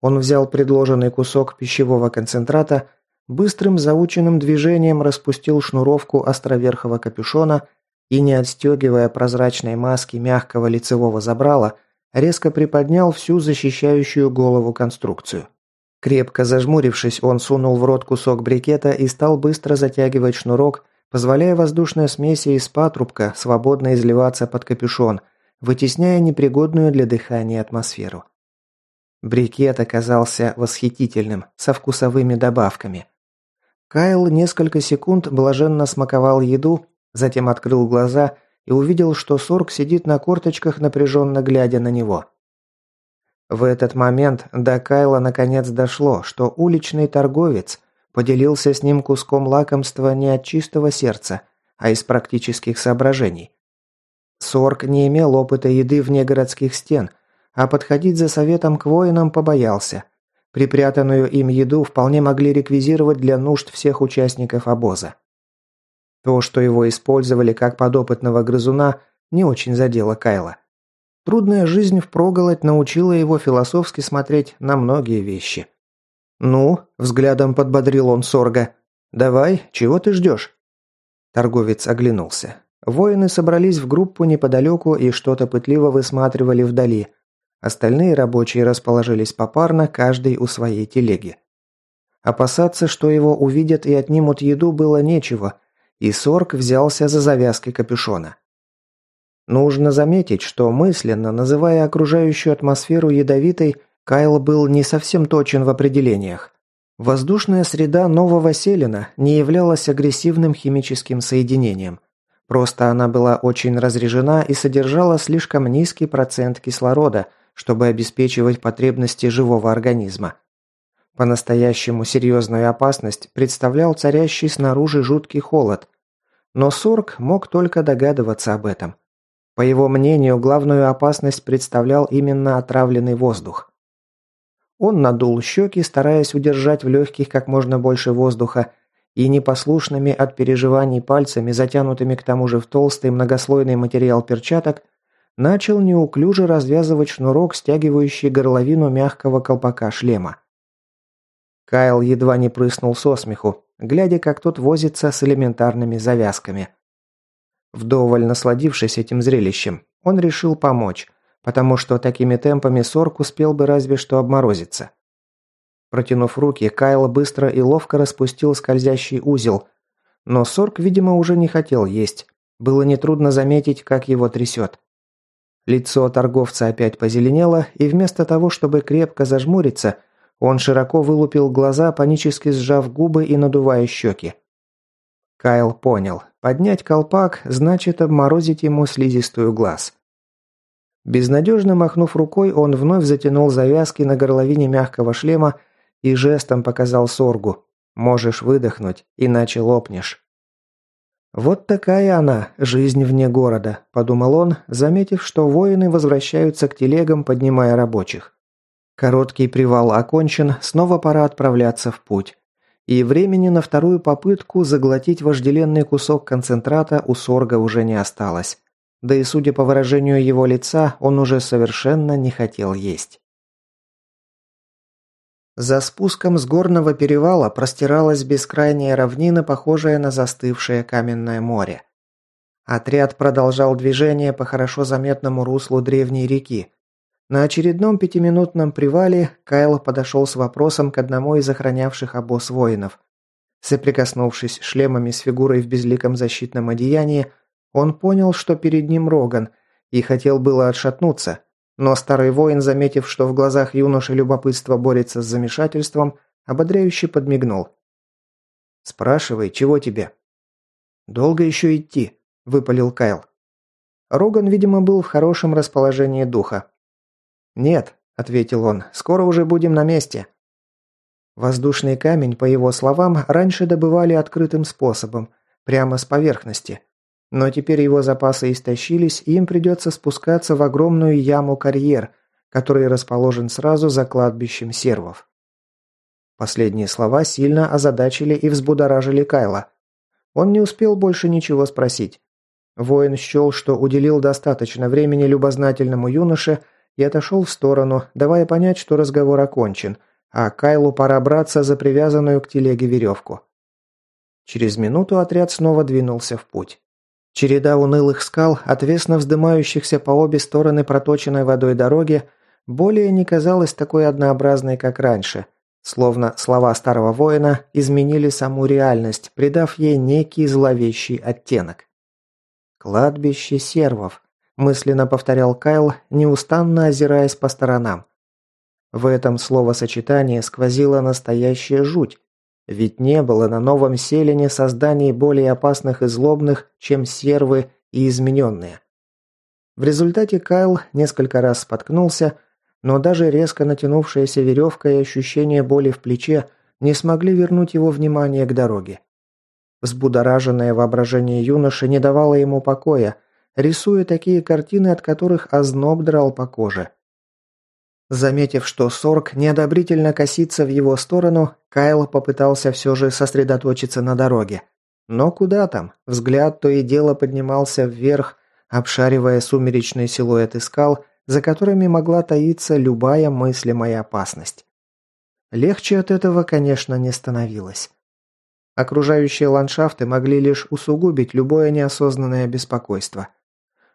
Он взял предложенный кусок пищевого концентрата, быстрым заученным движением распустил шнуровку островерхого капюшона и, не отстегивая прозрачной маски мягкого лицевого забрала, резко приподнял всю защищающую голову конструкцию. Крепко зажмурившись, он сунул в рот кусок брикета и стал быстро затягивать шнурок, позволяя воздушной смеси из патрубка свободно изливаться под капюшон, вытесняя непригодную для дыхания атмосферу. Брикет оказался восхитительным, со вкусовыми добавками. Кайл несколько секунд блаженно смаковал еду, затем открыл глаза и увидел, что Сорг сидит на корточках, напряженно глядя на него. В этот момент до Кайла наконец дошло, что уличный торговец поделился с ним куском лакомства не от чистого сердца, а из практических соображений. Сорг не имел опыта еды вне городских стен, а подходить за советом к воинам побоялся. Припрятанную им еду вполне могли реквизировать для нужд всех участников обоза. То, что его использовали как подопытного грызуна, не очень задело Кайла. Трудная жизнь впроголодь научила его философски смотреть на многие вещи. «Ну», – взглядом подбодрил он Сорга, – «давай, чего ты ждешь?» Торговец оглянулся. Воины собрались в группу неподалеку и что-то пытливо высматривали вдали. Остальные рабочие расположились попарно, каждый у своей телеги. Опасаться, что его увидят и отнимут еду, было нечего, и Сорг взялся за завязки капюшона. Нужно заметить, что мысленно, называя окружающую атмосферу ядовитой, Кайл был не совсем точен в определениях. Воздушная среда нового селена не являлась агрессивным химическим соединением. Просто она была очень разрежена и содержала слишком низкий процент кислорода, чтобы обеспечивать потребности живого организма. По-настоящему серьезную опасность представлял царящий снаружи жуткий холод. Но Сорг мог только догадываться об этом. По его мнению, главную опасность представлял именно отравленный воздух. Он надул щеки, стараясь удержать в легких как можно больше воздуха, и непослушными от переживаний пальцами, затянутыми к тому же в толстый многослойный материал перчаток, начал неуклюже развязывать шнурок, стягивающий горловину мягкого колпака шлема. Кайл едва не прыснул со смеху, глядя, как тот возится с элементарными завязками – Вдоволь насладившись этим зрелищем, он решил помочь, потому что такими темпами Сорк успел бы разве что обморозиться. Протянув руки, Кайл быстро и ловко распустил скользящий узел, но Сорк, видимо, уже не хотел есть. Было нетрудно заметить, как его трясет. Лицо торговца опять позеленело, и вместо того, чтобы крепко зажмуриться, он широко вылупил глаза, панически сжав губы и надувая щеки. Кайл понял. Поднять колпак значит обморозить ему слизистую глаз. Безнадежно махнув рукой, он вновь затянул завязки на горловине мягкого шлема и жестом показал Соргу. «Можешь выдохнуть, иначе лопнешь». «Вот такая она, жизнь вне города», – подумал он, заметив, что воины возвращаются к телегам, поднимая рабочих. Короткий привал окончен, снова пора отправляться в путь и времени на вторую попытку заглотить вожделенный кусок концентрата у Сорга уже не осталось. Да и судя по выражению его лица, он уже совершенно не хотел есть. За спуском с горного перевала простиралась бескрайняя равнина, похожая на застывшее каменное море. Отряд продолжал движение по хорошо заметному руслу древней реки, на очередном пятиминутном привале Кайл подошел с вопросом к одному из охранявших обоз воинов. Соприкоснувшись шлемами с фигурой в безликом защитном одеянии, он понял, что перед ним Роган, и хотел было отшатнуться. Но старый воин, заметив, что в глазах юноши любопытство борется с замешательством, ободряюще подмигнул. «Спрашивай, чего тебе?» «Долго еще идти?» – выпалил Кайл. Роган, видимо, был в хорошем расположении духа. «Нет», – ответил он, – «скоро уже будем на месте». Воздушный камень, по его словам, раньше добывали открытым способом, прямо с поверхности. Но теперь его запасы истощились, и им придется спускаться в огромную яму-карьер, который расположен сразу за кладбищем сервов. Последние слова сильно озадачили и взбудоражили Кайла. Он не успел больше ничего спросить. Воин счел, что уделил достаточно времени любознательному юноше, и отошел в сторону, давая понять, что разговор окончен, а Кайлу пора браться за привязанную к телеге веревку. Через минуту отряд снова двинулся в путь. Череда унылых скал, отвесно вздымающихся по обе стороны проточенной водой дороги, более не казалась такой однообразной, как раньше, словно слова старого воина изменили саму реальность, придав ей некий зловещий оттенок. Кладбище сервов – мысленно повторял Кайл, неустанно озираясь по сторонам. В этом словосочетании сквозила настоящая жуть, ведь не было на новом селении созданий более опасных и злобных, чем сервы и измененные. В результате Кайл несколько раз споткнулся, но даже резко натянувшаяся веревка и ощущение боли в плече не смогли вернуть его внимание к дороге. Взбудораженное воображение юноши не давало ему покоя – рисуя такие картины, от которых озноб драл по коже. Заметив, что Сорг неодобрительно косится в его сторону, Кайл попытался все же сосредоточиться на дороге. Но куда там? Взгляд то и дело поднимался вверх, обшаривая сумеречные силуэты скал, за которыми могла таиться любая мыслимая опасность. Легче от этого, конечно, не становилось. Окружающие ландшафты могли лишь усугубить любое неосознанное беспокойство –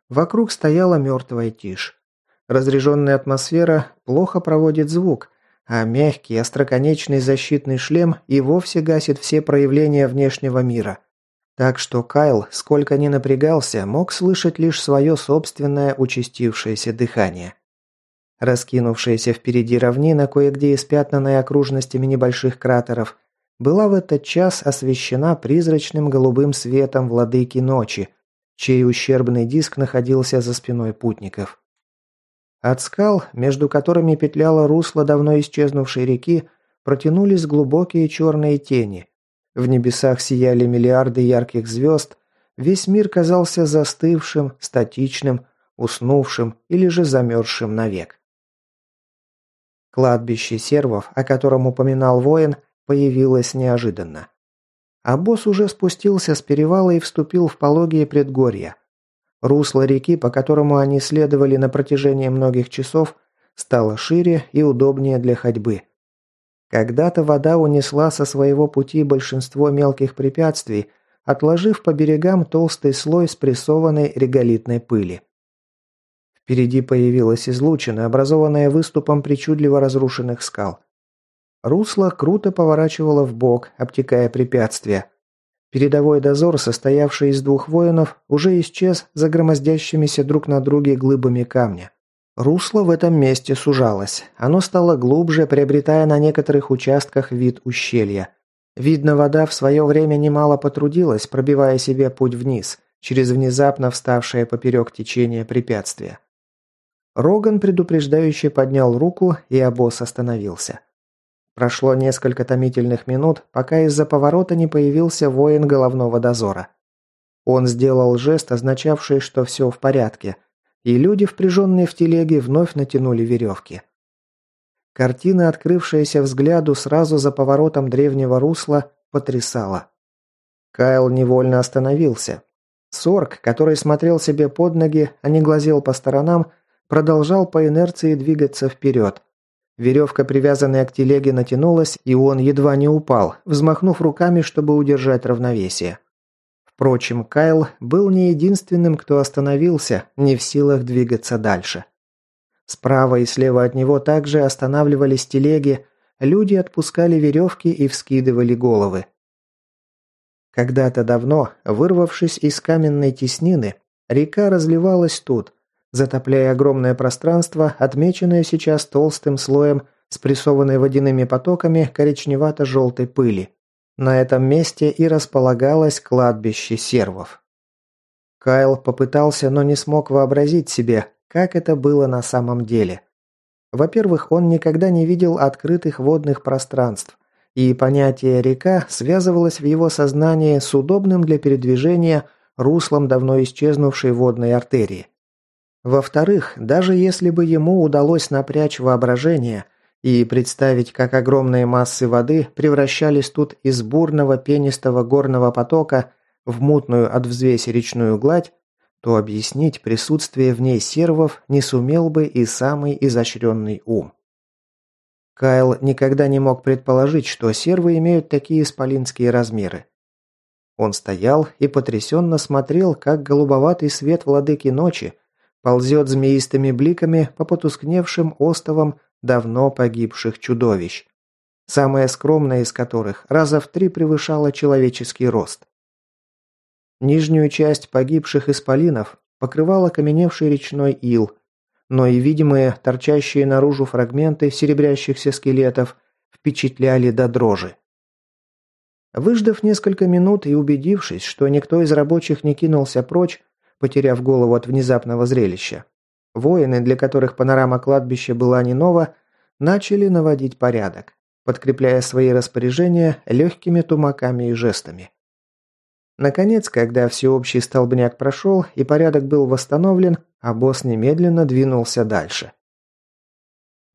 Вокруг стояла мертвая тишь. Разреженная атмосфера плохо проводит звук, а мягкий остроконечный защитный шлем и вовсе гасит все проявления внешнего мира. Так что Кайл, сколько ни напрягался, мог слышать лишь свое собственное участившееся дыхание. Раскинувшаяся впереди равнина, кое-где испятнанная окружностями небольших кратеров, была в этот час освещена призрачным голубым светом владыки ночи – чей ущербный диск находился за спиной путников. От скал, между которыми петляло русло давно исчезнувшей реки, протянулись глубокие черные тени. В небесах сияли миллиарды ярких звезд, весь мир казался застывшим, статичным, уснувшим или же замерзшим навек. Кладбище сервов, о котором упоминал воин, появилось неожиданно а босс уже спустился с перевала и вступил в пологие предгорья. Русло реки, по которому они следовали на протяжении многих часов, стало шире и удобнее для ходьбы. Когда-то вода унесла со своего пути большинство мелких препятствий, отложив по берегам толстый слой спрессованной реголитной пыли. Впереди появилась излучина, образованная выступом причудливо разрушенных скал. Русло круто поворачивало в бок, обтекая препятствия. Передовой дозор, состоявший из двух воинов, уже исчез за громоздящимися друг на друге глыбами камня. Русло в этом месте сужалось. Оно стало глубже, приобретая на некоторых участках вид ущелья. Видно, вода в свое время немало потрудилась, пробивая себе путь вниз, через внезапно вставшее поперек течения препятствия. Роган предупреждающе поднял руку, и обоз остановился. Прошло несколько томительных минут, пока из-за поворота не появился воин головного дозора. Он сделал жест, означавший, что все в порядке, и люди, впряженные в телеге, вновь натянули веревки. Картина, открывшаяся взгляду сразу за поворотом древнего русла, потрясала. Кайл невольно остановился. Сорг, который смотрел себе под ноги, а не глазел по сторонам, продолжал по инерции двигаться вперед. Веревка, привязанная к телеге, натянулась, и он едва не упал, взмахнув руками, чтобы удержать равновесие. Впрочем, Кайл был не единственным, кто остановился, не в силах двигаться дальше. Справа и слева от него также останавливались телеги, люди отпускали веревки и вскидывали головы. Когда-то давно, вырвавшись из каменной теснины, река разливалась тут, затопляя огромное пространство, отмеченное сейчас толстым слоем, спрессованной водяными потоками коричневато-желтой пыли. На этом месте и располагалось кладбище сервов. Кайл попытался, но не смог вообразить себе, как это было на самом деле. Во-первых, он никогда не видел открытых водных пространств, и понятие «река» связывалось в его сознании с удобным для передвижения руслом давно исчезнувшей водной артерии. Во-вторых, даже если бы ему удалось напрячь воображение и представить, как огромные массы воды превращались тут из бурного пенистого горного потока в мутную от взвеси речную гладь, то объяснить присутствие в ней сервов не сумел бы и самый изощренный ум. Кайл никогда не мог предположить, что сервы имеют такие исполинские размеры. Он стоял и потрясенно смотрел, как голубоватый свет владыки ночи – ползет змеистыми бликами по потускневшим остовам давно погибших чудовищ, самое скромное из которых раза в три превышало человеческий рост. Нижнюю часть погибших исполинов покрывал окаменевший речной ил, но и видимые, торчащие наружу фрагменты серебрящихся скелетов впечатляли до дрожи. Выждав несколько минут и убедившись, что никто из рабочих не кинулся прочь, потеряв голову от внезапного зрелища. Воины, для которых панорама кладбища была не нова, начали наводить порядок, подкрепляя свои распоряжения легкими тумаками и жестами. Наконец, когда всеобщий столбняк прошел и порядок был восстановлен, а босс немедленно двинулся дальше.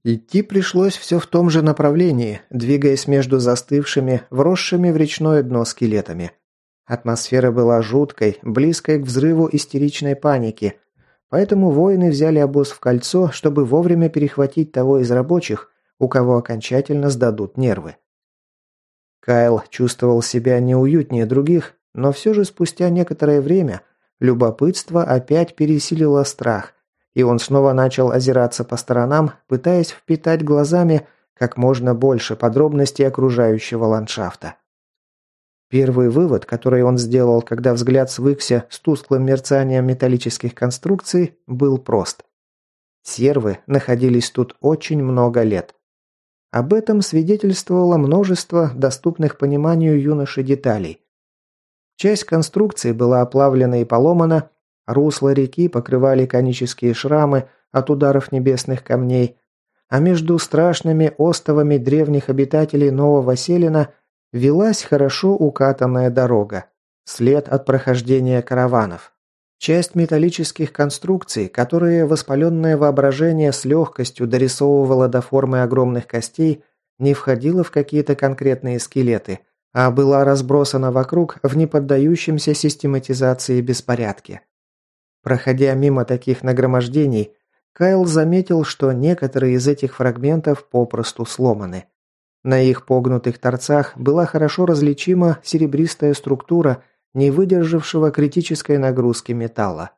Идти пришлось все в том же направлении, двигаясь между застывшими, вросшими в речное дно скелетами. Атмосфера была жуткой, близкой к взрыву истеричной паники, поэтому воины взяли обоз в кольцо, чтобы вовремя перехватить того из рабочих, у кого окончательно сдадут нервы. Кайл чувствовал себя неуютнее других, но все же спустя некоторое время любопытство опять пересилило страх, и он снова начал озираться по сторонам, пытаясь впитать глазами как можно больше подробностей окружающего ландшафта. Первый вывод, который он сделал, когда взгляд свыкся с тусклым мерцанием металлических конструкций, был прост. Сервы находились тут очень много лет. Об этом свидетельствовало множество доступных пониманию юноши деталей. Часть конструкции была оплавлена и поломана, русло реки покрывали конические шрамы от ударов небесных камней, а между страшными остовами древних обитателей Нового Селена – велась хорошо укатанная дорога, след от прохождения караванов, часть металлических конструкций, которые воспаленное воображение с легкостью дорисовывало до формы огромных костей, не входила в какие-то конкретные скелеты, а была разбросана вокруг в неподдающемся систематизации беспорядке. Проходя мимо таких нагромождений, Кайл заметил, что некоторые из этих фрагментов попросту сломаны. На их погнутых торцах была хорошо различима серебристая структура, не выдержавшего критической нагрузки металла.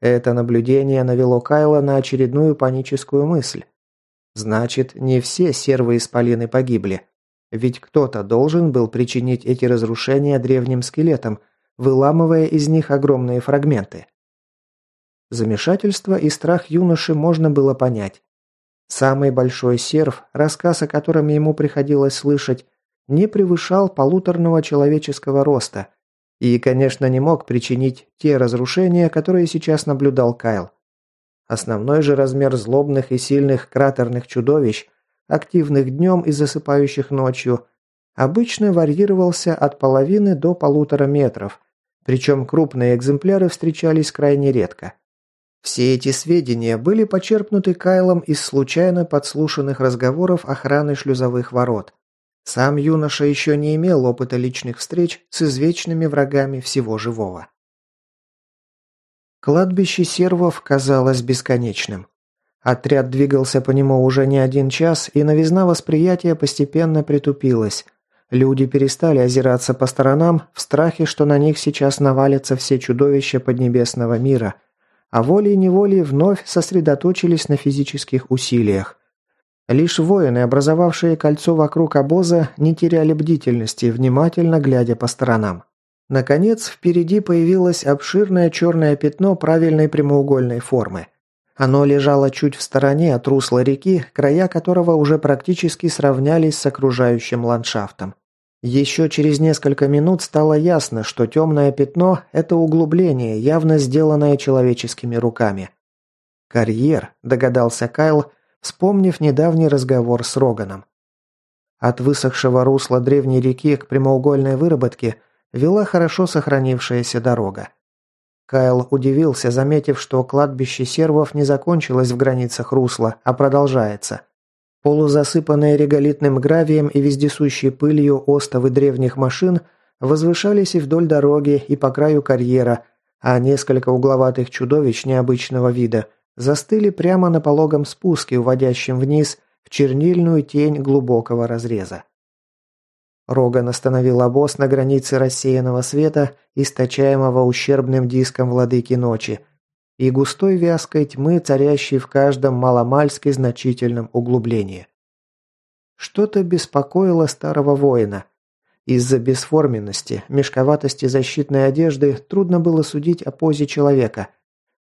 Это наблюдение навело Кайла на очередную паническую мысль. Значит, не все сервы исполины погибли. Ведь кто-то должен был причинить эти разрушения древним скелетам, выламывая из них огромные фрагменты. Замешательство и страх юноши можно было понять. Самый большой серф, рассказ о котором ему приходилось слышать, не превышал полуторного человеческого роста и, конечно, не мог причинить те разрушения, которые сейчас наблюдал Кайл. Основной же размер злобных и сильных кратерных чудовищ, активных днем и засыпающих ночью, обычно варьировался от половины до полутора метров, причем крупные экземпляры встречались крайне редко – все эти сведения были почерпнуты Кайлом из случайно подслушанных разговоров охраны шлюзовых ворот. Сам юноша еще не имел опыта личных встреч с извечными врагами всего живого. Кладбище сервов казалось бесконечным. Отряд двигался по нему уже не один час, и новизна восприятия постепенно притупилась. Люди перестали озираться по сторонам в страхе, что на них сейчас навалятся все чудовища поднебесного мира – а волей-неволей вновь сосредоточились на физических усилиях. Лишь воины, образовавшие кольцо вокруг обоза, не теряли бдительности, внимательно глядя по сторонам. Наконец, впереди появилось обширное черное пятно правильной прямоугольной формы. Оно лежало чуть в стороне от русла реки, края которого уже практически сравнялись с окружающим ландшафтом. Еще через несколько минут стало ясно, что темное пятно – это углубление, явно сделанное человеческими руками. «Карьер», – догадался Кайл, вспомнив недавний разговор с Роганом. От высохшего русла древней реки к прямоугольной выработке вела хорошо сохранившаяся дорога. Кайл удивился, заметив, что кладбище сервов не закончилось в границах русла, а продолжается – Полузасыпанные реголитным гравием и вездесущей пылью остовы древних машин возвышались и вдоль дороги, и по краю карьера, а несколько угловатых чудовищ необычного вида застыли прямо на пологом спуске, уводящем вниз в чернильную тень глубокого разреза. Роган остановил обоз на границе рассеянного света, источаемого ущербным диском владыки ночи – и густой вязкой тьмы, царящей в каждом маломальски значительном углублении. Что-то беспокоило старого воина. Из-за бесформенности, мешковатости защитной одежды трудно было судить о позе человека.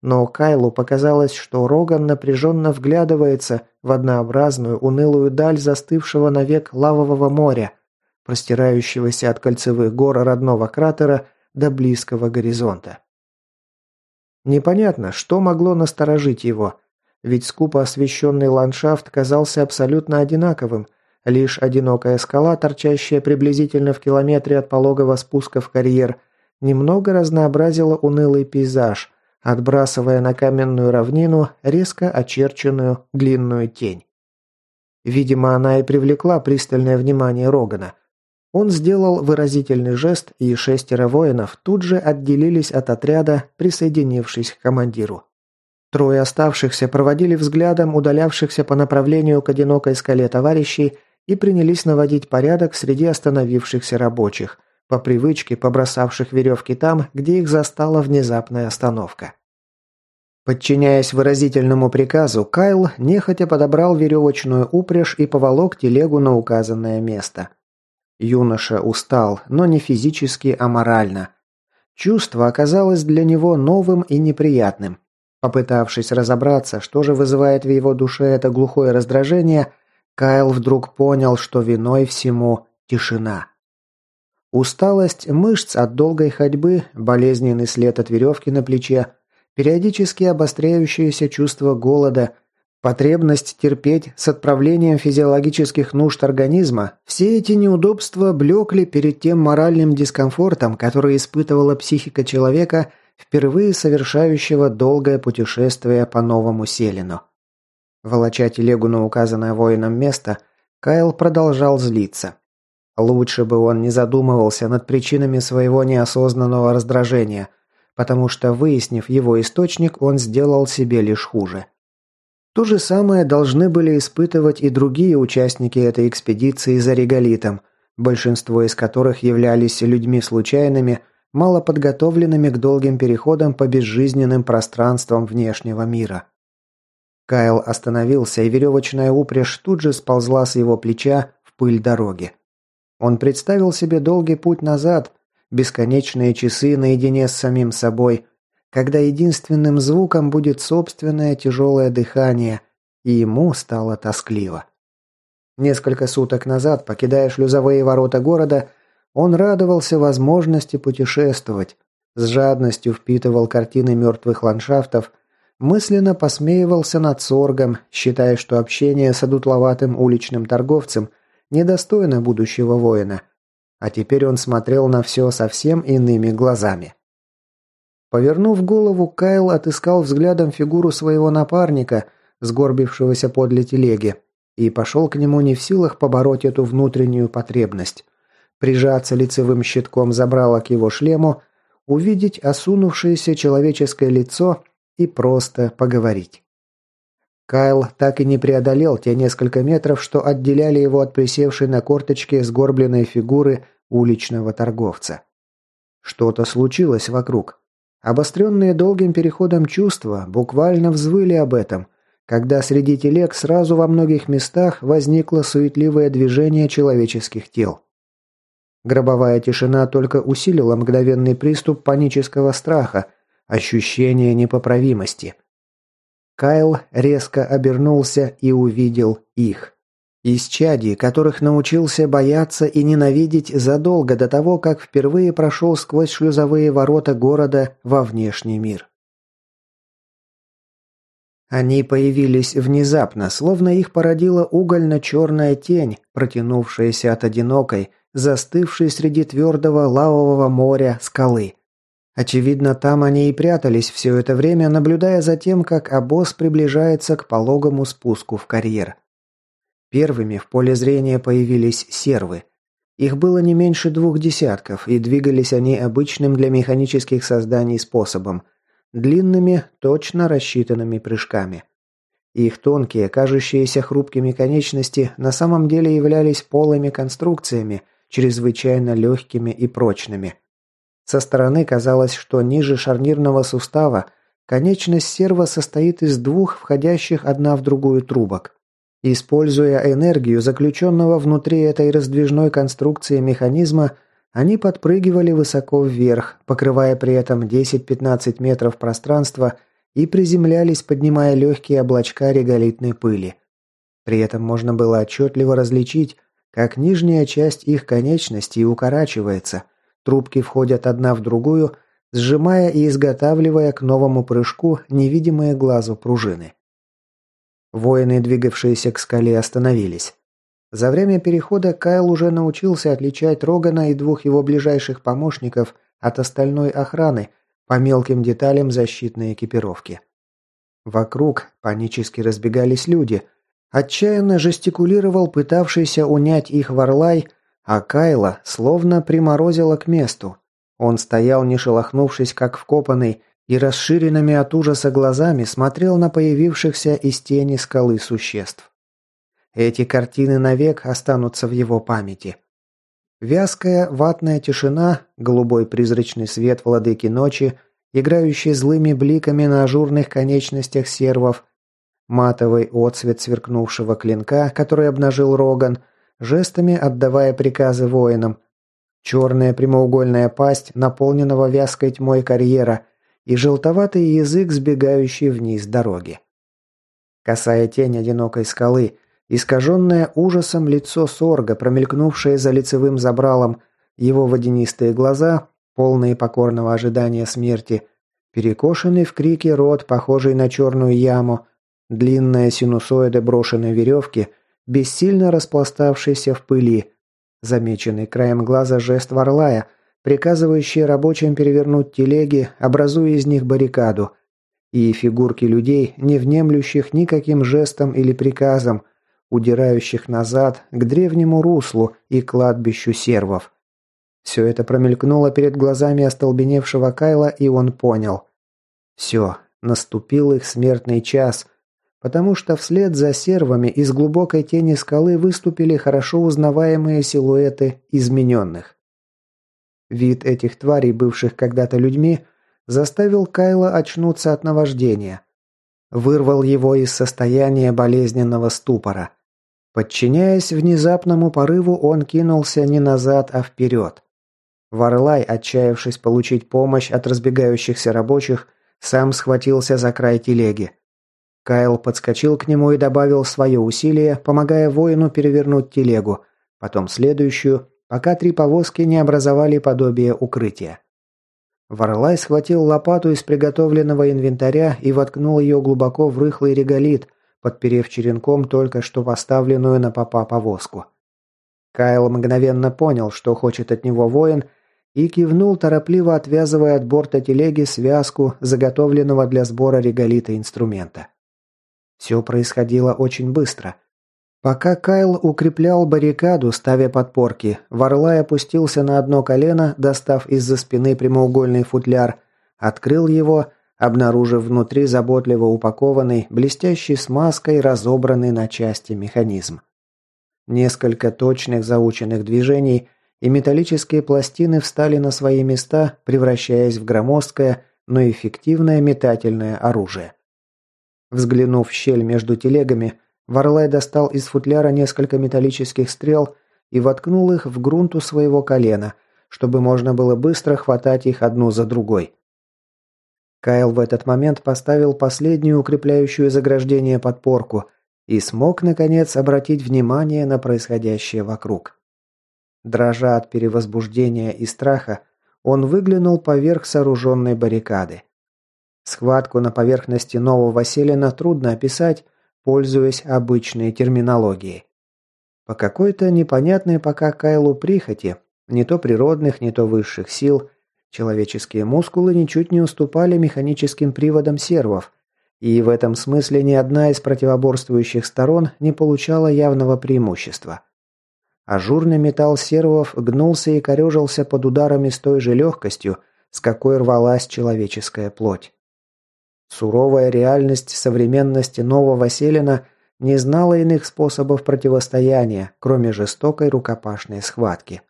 Но Кайлу показалось, что Роган напряженно вглядывается в однообразную унылую даль застывшего навек лавового моря, простирающегося от кольцевых гор родного кратера до близкого горизонта. Непонятно, что могло насторожить его, ведь скупо освещенный ландшафт казался абсолютно одинаковым, лишь одинокая скала, торчащая приблизительно в километре от пологого спуска в карьер, немного разнообразила унылый пейзаж, отбрасывая на каменную равнину резко очерченную длинную тень. Видимо, она и привлекла пристальное внимание Рогана – он сделал выразительный жест, и шестеро воинов тут же отделились от отряда, присоединившись к командиру. Трое оставшихся проводили взглядом удалявшихся по направлению к одинокой скале товарищей и принялись наводить порядок среди остановившихся рабочих, по привычке побросавших веревки там, где их застала внезапная остановка. Подчиняясь выразительному приказу, Кайл нехотя подобрал веревочную упряжь и поволок телегу на указанное место. Юноша устал, но не физически, а морально. Чувство оказалось для него новым и неприятным. Попытавшись разобраться, что же вызывает в его душе это глухое раздражение, Кайл вдруг понял, что виной всему тишина. Усталость мышц от долгой ходьбы, болезненный след от веревки на плече, периодически обостряющееся чувство голода – Потребность терпеть с отправлением физиологических нужд организма, все эти неудобства блекли перед тем моральным дискомфортом, который испытывала психика человека, впервые совершающего долгое путешествие по Новому Селину. Волоча телегу на указанное воином место, Кайл продолжал злиться. Лучше бы он не задумывался над причинами своего неосознанного раздражения, потому что, выяснив его источник, он сделал себе лишь хуже – то же самое должны были испытывать и другие участники этой экспедиции за реголитом, большинство из которых являлись людьми случайными, мало подготовленными к долгим переходам по безжизненным пространствам внешнего мира. Кайл остановился, и веревочная упряжь тут же сползла с его плеча в пыль дороги. Он представил себе долгий путь назад, бесконечные часы наедине с самим собой, когда единственным звуком будет собственное тяжелое дыхание, и ему стало тоскливо. Несколько суток назад, покидая шлюзовые ворота города, он радовался возможности путешествовать, с жадностью впитывал картины мертвых ландшафтов, мысленно посмеивался над соргом, считая, что общение с одутловатым уличным торговцем недостойно будущего воина. А теперь он смотрел на все совсем иными глазами. Повернув голову, Кайл отыскал взглядом фигуру своего напарника, сгорбившегося подле телеги, и пошел к нему не в силах побороть эту внутреннюю потребность. Прижаться лицевым щитком забрала к его шлему, увидеть осунувшееся человеческое лицо и просто поговорить. Кайл так и не преодолел те несколько метров, что отделяли его от присевшей на корточке сгорбленной фигуры уличного торговца. Что-то случилось вокруг. Обостренные долгим переходом чувства буквально взвыли об этом, когда среди телег сразу во многих местах возникло суетливое движение человеческих тел. Гробовая тишина только усилила мгновенный приступ панического страха, ощущение непоправимости. Кайл резко обернулся и увидел их. Из чади, которых научился бояться и ненавидеть задолго до того, как впервые прошел сквозь шлюзовые ворота города во внешний мир. Они появились внезапно, словно их породила угольно-черная тень, протянувшаяся от одинокой, застывшей среди твердого лавового моря скалы. Очевидно, там они и прятались все это время, наблюдая за тем, как обоз приближается к пологому спуску в карьер. Первыми в поле зрения появились сервы. Их было не меньше двух десятков, и двигались они обычным для механических созданий способом – длинными, точно рассчитанными прыжками. Их тонкие, кажущиеся хрупкими конечности на самом деле являлись полыми конструкциями, чрезвычайно легкими и прочными. Со стороны казалось, что ниже шарнирного сустава конечность серва состоит из двух входящих одна в другую трубок. Используя энергию заключенного внутри этой раздвижной конструкции механизма, они подпрыгивали высоко вверх, покрывая при этом 10-15 метров пространства и приземлялись, поднимая легкие облачка реголитной пыли. При этом можно было отчетливо различить, как нижняя часть их конечностей укорачивается, трубки входят одна в другую, сжимая и изготавливая к новому прыжку невидимые глазу пружины. Воины, двигавшиеся к скале, остановились. За время перехода Кайл уже научился отличать Рогана и двух его ближайших помощников от остальной охраны по мелким деталям защитной экипировки. Вокруг панически разбегались люди. Отчаянно жестикулировал пытавшийся унять их Варлай, а Кайла словно приморозило к месту. Он стоял, не шелохнувшись, как вкопанный, и расширенными от ужаса глазами смотрел на появившихся из тени скалы существ. Эти картины навек останутся в его памяти. Вязкая ватная тишина, голубой призрачный свет владыки ночи, играющий злыми бликами на ажурных конечностях сервов, матовый отсвет сверкнувшего клинка, который обнажил Роган, жестами отдавая приказы воинам, черная прямоугольная пасть, наполненного вязкой тьмой карьера – и желтоватый язык, сбегающий вниз дороги. Касая тень одинокой скалы, искаженное ужасом лицо сорга, промелькнувшее за лицевым забралом, его водянистые глаза, полные покорного ожидания смерти, перекошенный в крике рот, похожий на черную яму, длинная синусоида брошенной веревки, бессильно распластавшийся в пыли, замеченный краем глаза жест Варлая – приказывающие рабочим перевернуть телеги, образуя из них баррикаду, и фигурки людей, не внемлющих никаким жестом или приказом, удирающих назад к древнему руслу и кладбищу сервов. Все это промелькнуло перед глазами остолбеневшего Кайла, и он понял. Все, наступил их смертный час, потому что вслед за сервами из глубокой тени скалы выступили хорошо узнаваемые силуэты измененных. Вид этих тварей, бывших когда-то людьми, заставил Кайла очнуться от наваждения. Вырвал его из состояния болезненного ступора. Подчиняясь внезапному порыву, он кинулся не назад, а вперед. Варлай, отчаявшись получить помощь от разбегающихся рабочих, сам схватился за край телеги. Кайл подскочил к нему и добавил свое усилие, помогая воину перевернуть телегу, потом следующую, пока три повозки не образовали подобие укрытия. Варлай схватил лопату из приготовленного инвентаря и воткнул ее глубоко в рыхлый реголит, подперев черенком только что поставленную на попа повозку. Кайл мгновенно понял, что хочет от него воин, и кивнул, торопливо отвязывая от борта телеги связку заготовленного для сбора реголита инструмента. Все происходило очень быстро – Пока Кайл укреплял баррикаду, ставя подпорки, Варлай опустился на одно колено, достав из-за спины прямоугольный футляр, открыл его, обнаружив внутри заботливо упакованный, блестящий смазкой, разобранный на части механизм. Несколько точных заученных движений, и металлические пластины встали на свои места, превращаясь в громоздкое, но эффективное метательное оружие. Взглянув в щель между телегами, Варлай достал из футляра несколько металлических стрел и воткнул их в грунт у своего колена, чтобы можно было быстро хватать их одну за другой. Кайл в этот момент поставил последнюю укрепляющую заграждение подпорку и смог, наконец, обратить внимание на происходящее вокруг. Дрожа от перевозбуждения и страха, он выглянул поверх сооруженной баррикады. Схватку на поверхности нового селена трудно описать, пользуясь обычной терминологией. По какой-то непонятной пока Кайлу прихоти, не то природных, не то высших сил, человеческие мускулы ничуть не уступали механическим приводам сервов, и в этом смысле ни одна из противоборствующих сторон не получала явного преимущества. Ажурный металл сервов гнулся и корежился под ударами с той же легкостью, с какой рвалась человеческая плоть. Суровая реальность современности нового Селена не знала иных способов противостояния, кроме жестокой рукопашной схватки.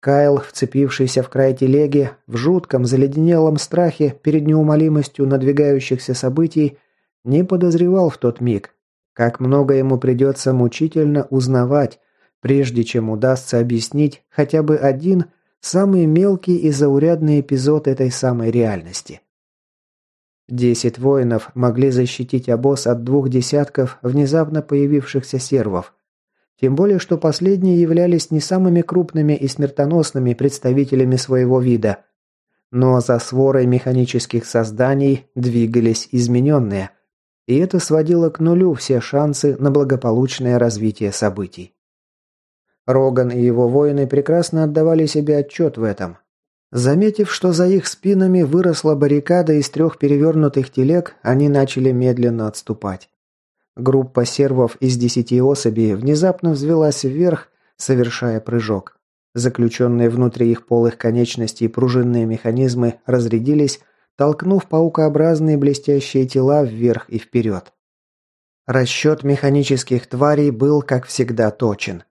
Кайл, вцепившийся в край телеги, в жутком, заледенелом страхе перед неумолимостью надвигающихся событий, не подозревал в тот миг, как много ему придется мучительно узнавать, прежде чем удастся объяснить хотя бы один самый мелкий и заурядный эпизод этой самой реальности. Десять воинов могли защитить обоз от двух десятков внезапно появившихся сервов. Тем более, что последние являлись не самыми крупными и смертоносными представителями своего вида. Но за сворой механических созданий двигались измененные. И это сводило к нулю все шансы на благополучное развитие событий. Роган и его воины прекрасно отдавали себе отчет в этом, Заметив, что за их спинами выросла баррикада из трех перевернутых телег, они начали медленно отступать. Группа сервов из десяти особей внезапно взвелась вверх, совершая прыжок. Заключенные внутри их полых конечностей пружинные механизмы разрядились, толкнув паукообразные блестящие тела вверх и вперед. Расчет механических тварей был, как всегда, точен.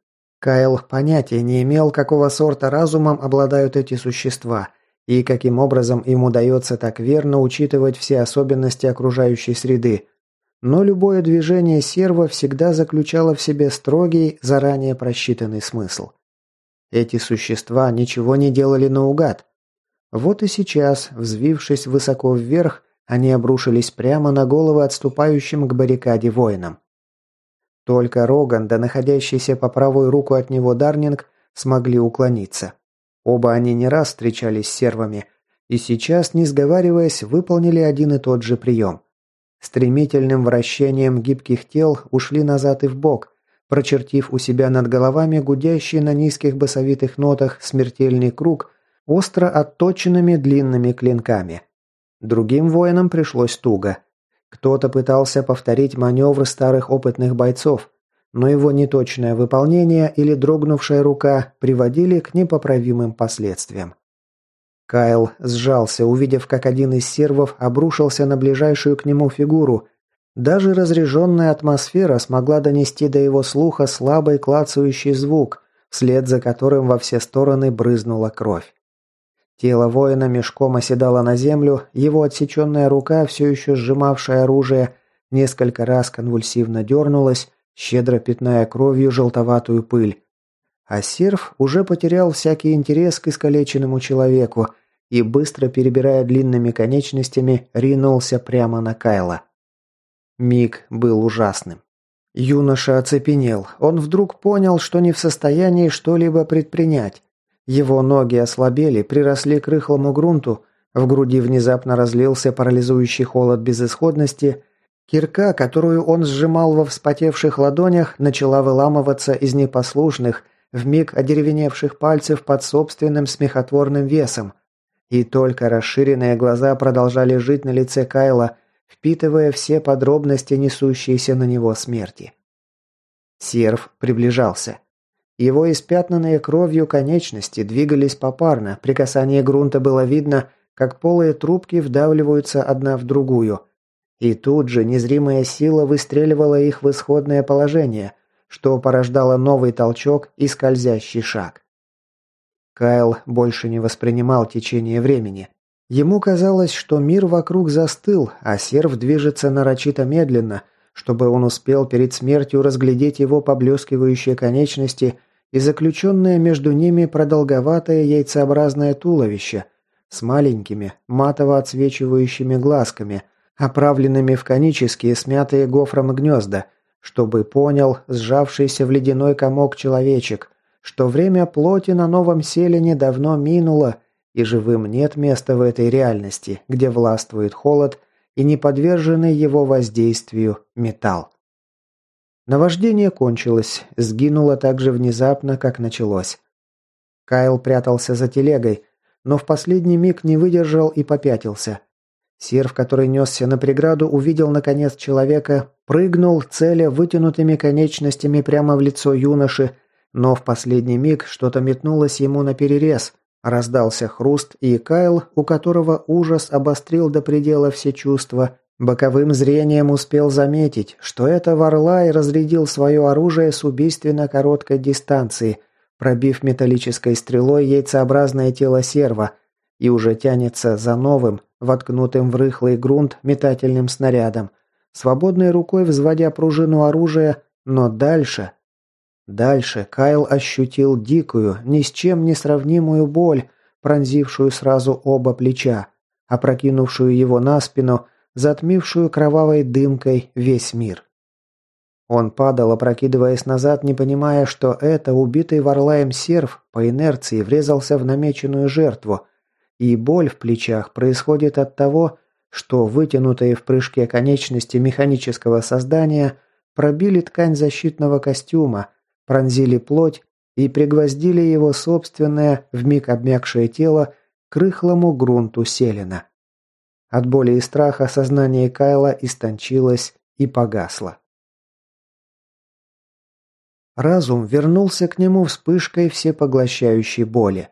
Кайл понятия не имел, какого сорта разумом обладают эти существа и каким образом им удается так верно учитывать все особенности окружающей среды. Но любое движение серва всегда заключало в себе строгий, заранее просчитанный смысл. Эти существа ничего не делали наугад. Вот и сейчас, взвившись высоко вверх, они обрушились прямо на головы отступающим к баррикаде воинам. Только Роган, да находящийся по правую руку от него Дарнинг, смогли уклониться. Оба они не раз встречались с сервами, и сейчас, не сговариваясь, выполнили один и тот же прием. Стремительным вращением гибких тел ушли назад и вбок, прочертив у себя над головами гудящий на низких басовитых нотах смертельный круг остро отточенными длинными клинками. Другим воинам пришлось туго. Кто-то пытался повторить маневры старых опытных бойцов, но его неточное выполнение или дрогнувшая рука приводили к непоправимым последствиям. Кайл сжался, увидев, как один из сервов обрушился на ближайшую к нему фигуру. Даже разреженная атмосфера смогла донести до его слуха слабый клацающий звук, вслед за которым во все стороны брызнула кровь. Тело воина мешком оседало на землю, его отсеченная рука, все еще сжимавшая оружие, несколько раз конвульсивно дернулась, щедро пятная кровью желтоватую пыль. А серф уже потерял всякий интерес к искалеченному человеку и, быстро перебирая длинными конечностями, ринулся прямо на Кайла. Миг был ужасным. Юноша оцепенел. Он вдруг понял, что не в состоянии что-либо предпринять. Его ноги ослабели, приросли к рыхлому грунту, в груди внезапно разлился парализующий холод безысходности. Кирка, которую он сжимал во вспотевших ладонях, начала выламываться из непослушных, вмиг одеревеневших пальцев под собственным смехотворным весом. И только расширенные глаза продолжали жить на лице Кайла, впитывая все подробности несущейся на него смерти. Серв приближался. Его испятнанные кровью конечности двигались попарно, при касании грунта было видно, как полые трубки вдавливаются одна в другую. И тут же незримая сила выстреливала их в исходное положение, что порождало новый толчок и скользящий шаг. Кайл больше не воспринимал течение времени. Ему казалось, что мир вокруг застыл, а серв движется нарочито медленно – чтобы он успел перед смертью разглядеть его поблескивающие конечности и заключенное между ними продолговатое яйцеобразное туловище с маленькими, матово отсвечивающими глазками, оправленными в конические, смятые гофром гнезда, чтобы понял сжавшийся в ледяной комок человечек, что время плоти на новом селе давно минуло, и живым нет места в этой реальности, где властвует холод и не подверженный его воздействию металл. Наваждение кончилось, сгинуло так же внезапно, как началось. Кайл прятался за телегой, но в последний миг не выдержал и попятился. Серв, который несся на преграду, увидел наконец человека, прыгнул, целя вытянутыми конечностями прямо в лицо юноши, но в последний миг что-то метнулось ему на перерез, раздался хруст, и Кайл, у которого ужас обострил до предела все чувства, Боковым зрением успел заметить, что это Варлай разрядил свое оружие с убийственно короткой дистанции, пробив металлической стрелой яйцеобразное тело серва и уже тянется за новым, воткнутым в рыхлый грунт метательным снарядом, свободной рукой взводя пружину оружия, но дальше... Дальше Кайл ощутил дикую, ни с чем не сравнимую боль, пронзившую сразу оба плеча, опрокинувшую его на спину затмившую кровавой дымкой весь мир. Он падал, опрокидываясь назад, не понимая, что это убитый Варлаем серф по инерции врезался в намеченную жертву, и боль в плечах происходит от того, что вытянутые в прыжке конечности механического создания пробили ткань защитного костюма, пронзили плоть и пригвоздили его собственное, вмиг обмякшее тело, к рыхлому грунту селена. От боли и страха сознание Кайла истончилось и погасло. Разум вернулся к нему вспышкой всепоглощающей боли.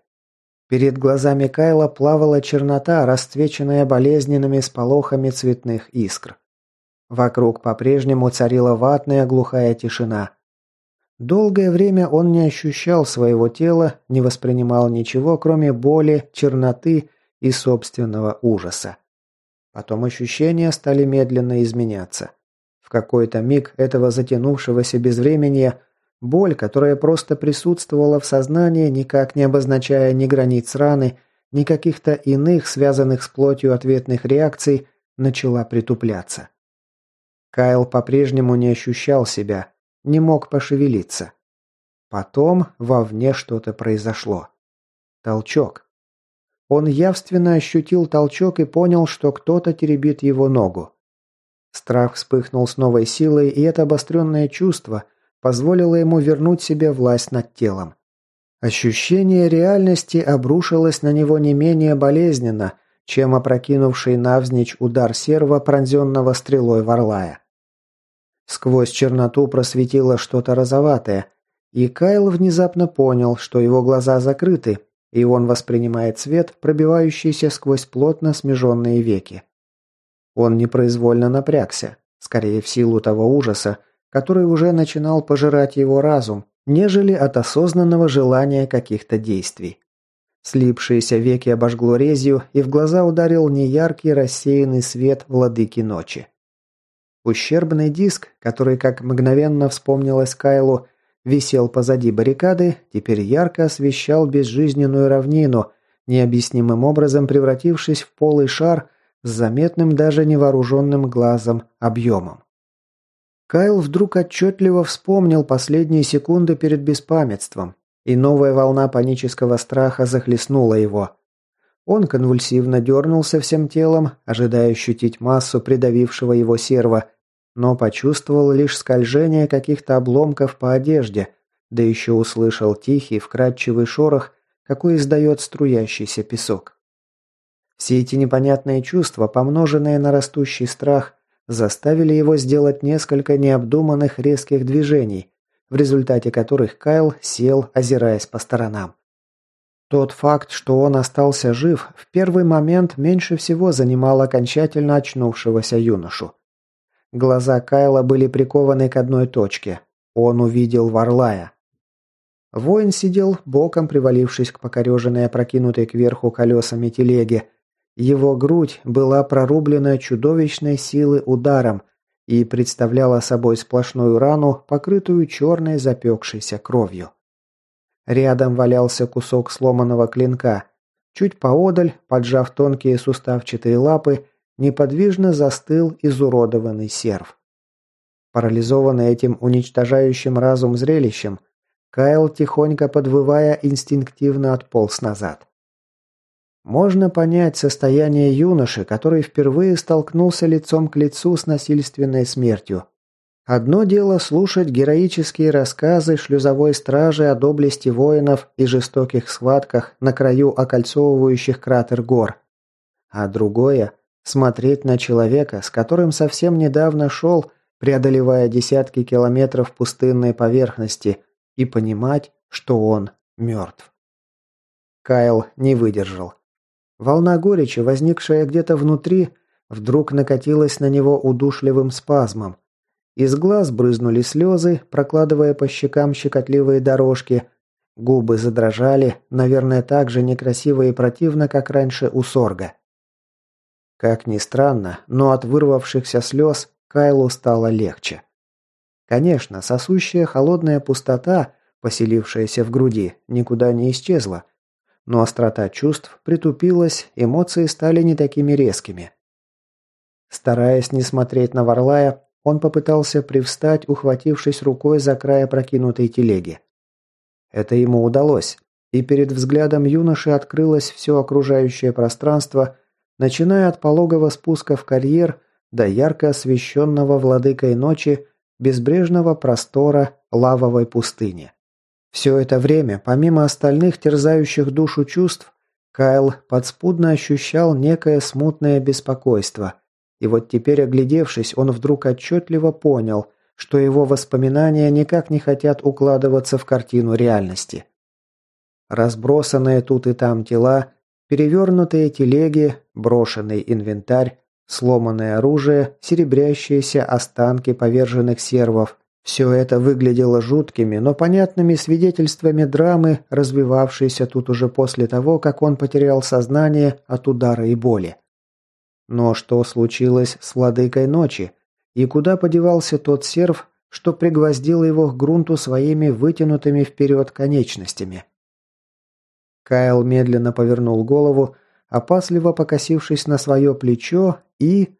Перед глазами Кайла плавала чернота, расцвеченная болезненными сполохами цветных искр. Вокруг по-прежнему царила ватная глухая тишина. Долгое время он не ощущал своего тела, не воспринимал ничего, кроме боли, черноты и собственного ужаса. Потом ощущения стали медленно изменяться. В какой-то миг этого затянувшегося безвременья боль, которая просто присутствовала в сознании, никак не обозначая ни границ раны, ни каких-то иных, связанных с плотью ответных реакций, начала притупляться. Кайл по-прежнему не ощущал себя, не мог пошевелиться. Потом вовне что-то произошло. Толчок. Он явственно ощутил толчок и понял, что кто-то теребит его ногу. Страх вспыхнул с новой силой, и это обостренное чувство позволило ему вернуть себе власть над телом. Ощущение реальности обрушилось на него не менее болезненно, чем опрокинувший навзничь удар серва, пронзенного стрелой ворлая. Сквозь черноту просветило что-то розоватое, и Кайл внезапно понял, что его глаза закрыты, и он воспринимает свет, пробивающийся сквозь плотно смеженные веки. Он непроизвольно напрягся, скорее в силу того ужаса, который уже начинал пожирать его разум, нежели от осознанного желания каких-то действий. Слипшиеся веки обожгло резью, и в глаза ударил неяркий рассеянный свет владыки ночи. Ущербный диск, который, как мгновенно вспомнилось Кайлу, висел позади баррикады, теперь ярко освещал безжизненную равнину, необъяснимым образом превратившись в полый шар с заметным даже невооруженным глазом объемом. Кайл вдруг отчетливо вспомнил последние секунды перед беспамятством, и новая волна панического страха захлестнула его. Он конвульсивно дернулся всем телом, ожидая ощутить массу придавившего его серва, но почувствовал лишь скольжение каких-то обломков по одежде, да еще услышал тихий, вкрадчивый шорох, какой издает струящийся песок. Все эти непонятные чувства, помноженные на растущий страх, заставили его сделать несколько необдуманных резких движений, в результате которых Кайл сел, озираясь по сторонам. Тот факт, что он остался жив, в первый момент меньше всего занимал окончательно очнувшегося юношу. Глаза Кайла были прикованы к одной точке. Он увидел Варлая. Воин сидел, боком привалившись к покореженной опрокинутой кверху колесами телеге. Его грудь была прорублена чудовищной силы ударом и представляла собой сплошную рану, покрытую черной запекшейся кровью. Рядом валялся кусок сломанного клинка. Чуть поодаль, поджав тонкие суставчатые лапы, неподвижно застыл изуродованный серв. Парализованный этим уничтожающим разум зрелищем, Кайл, тихонько подвывая, инстинктивно отполз назад. Можно понять состояние юноши, который впервые столкнулся лицом к лицу с насильственной смертью. Одно дело слушать героические рассказы шлюзовой стражи о доблести воинов и жестоких схватках на краю окольцовывающих кратер гор. А другое Смотреть на человека, с которым совсем недавно шел, преодолевая десятки километров пустынной поверхности, и понимать, что он мертв. Кайл не выдержал. Волна горечи, возникшая где-то внутри, вдруг накатилась на него удушливым спазмом. Из глаз брызнули слезы, прокладывая по щекам щекотливые дорожки. Губы задрожали, наверное, так же некрасиво и противно, как раньше у Сорга. Как ни странно, но от вырвавшихся слез Кайлу стало легче. Конечно, сосущая холодная пустота, поселившаяся в груди, никуда не исчезла. Но острота чувств притупилась, эмоции стали не такими резкими. Стараясь не смотреть на Варлая, он попытался привстать, ухватившись рукой за край прокинутой телеги. Это ему удалось, и перед взглядом юноши открылось все окружающее пространство, начиная от пологого спуска в карьер до ярко освещенного владыкой ночи безбрежного простора лавовой пустыни. Все это время, помимо остальных терзающих душу чувств, Кайл подспудно ощущал некое смутное беспокойство. И вот теперь, оглядевшись, он вдруг отчетливо понял, что его воспоминания никак не хотят укладываться в картину реальности. Разбросанные тут и там тела Перевернутые телеги, брошенный инвентарь, сломанное оружие, серебрящиеся останки поверженных сервов – все это выглядело жуткими, но понятными свидетельствами драмы, развивавшейся тут уже после того, как он потерял сознание от удара и боли. Но что случилось с владыкой ночи? И куда подевался тот серв, что пригвоздил его к грунту своими вытянутыми вперед конечностями? Кайл медленно повернул голову, опасливо покосившись на свое плечо и...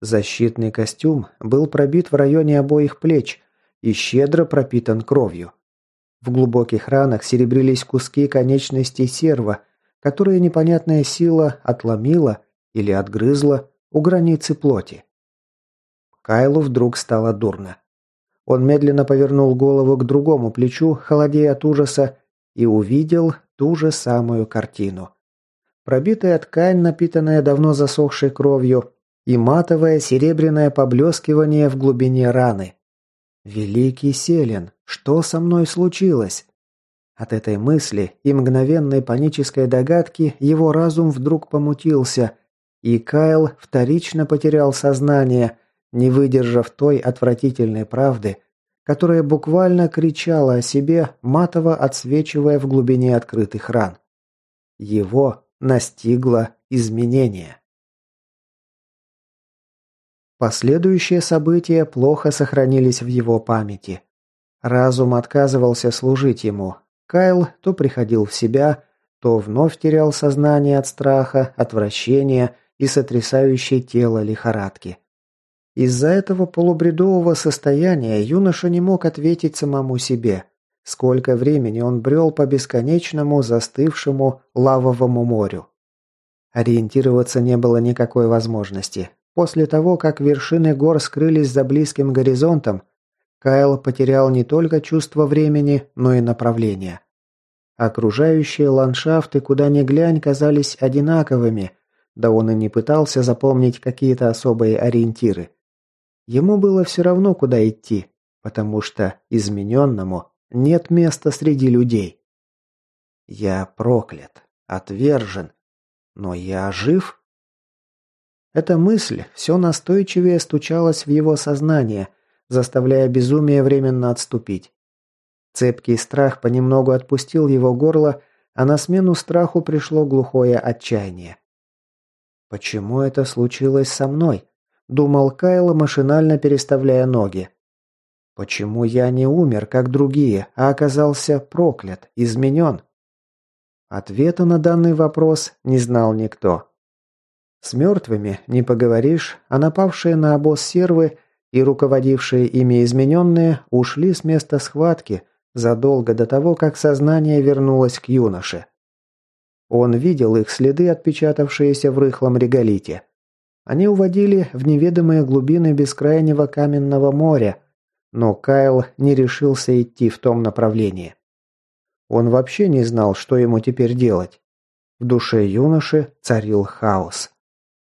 Защитный костюм был пробит в районе обоих плеч и щедро пропитан кровью. В глубоких ранах серебрились куски конечностей серва, которые непонятная сила отломила или отгрызла у границы плоти. Кайлу вдруг стало дурно. Он медленно повернул голову к другому плечу, холодея от ужаса, и увидел ту же самую картину. Пробитая ткань, напитанная давно засохшей кровью, и матовое серебряное поблескивание в глубине раны. «Великий Селин, что со мной случилось?» От этой мысли и мгновенной панической догадки его разум вдруг помутился, и Кайл вторично потерял сознание, не выдержав той отвратительной правды, которая буквально кричала о себе, матово отсвечивая в глубине открытых ран. Его настигло изменение. Последующие события плохо сохранились в его памяти. Разум отказывался служить ему. Кайл то приходил в себя, то вновь терял сознание от страха, отвращения и сотрясающей тело лихорадки. Из-за этого полубредового состояния юноша не мог ответить самому себе, сколько времени он брел по бесконечному застывшему лавовому морю. Ориентироваться не было никакой возможности. После того, как вершины гор скрылись за близким горизонтом, Кайл потерял не только чувство времени, но и направление. Окружающие ландшафты, куда ни глянь, казались одинаковыми, да он и не пытался запомнить какие-то особые ориентиры – Ему было все равно, куда идти, потому что измененному нет места среди людей. Я проклят, отвержен, но я жив. Эта мысль все настойчивее стучалась в его сознание, заставляя безумие временно отступить. Цепкий страх понемногу отпустил его горло, а на смену страху пришло глухое отчаяние. Почему это случилось со мной? думал Кайл, машинально переставляя ноги. Почему я не умер, как другие, а оказался проклят, изменен? Ответа на данный вопрос не знал никто. С мертвыми не поговоришь, а напавшие на обоз сервы и руководившие ими измененные ушли с места схватки задолго до того, как сознание вернулось к юноше. Он видел их следы, отпечатавшиеся в рыхлом реголите. Они уводили в неведомые глубины бескрайнего каменного моря, но Кайл не решился идти в том направлении. Он вообще не знал, что ему теперь делать. В душе юноши царил хаос.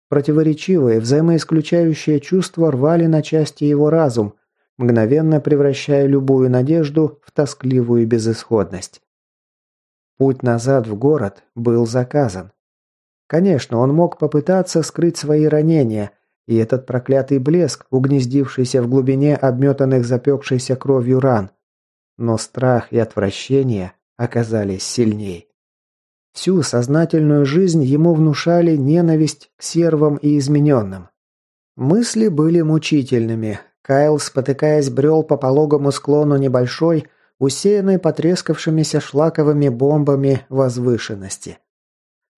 Противоречивые, взаимоисключающие чувства рвали на части его разум, мгновенно превращая любую надежду в тоскливую безысходность. Путь назад в город был заказан. Конечно, он мог попытаться скрыть свои ранения, и этот проклятый блеск, угнездившийся в глубине обметанных запекшейся кровью ран. Но страх и отвращение оказались сильнее. Всю сознательную жизнь ему внушали ненависть к сервам и измененным. Мысли были мучительными. Кайл, спотыкаясь, брел по пологому склону небольшой, усеянной потрескавшимися шлаковыми бомбами возвышенности.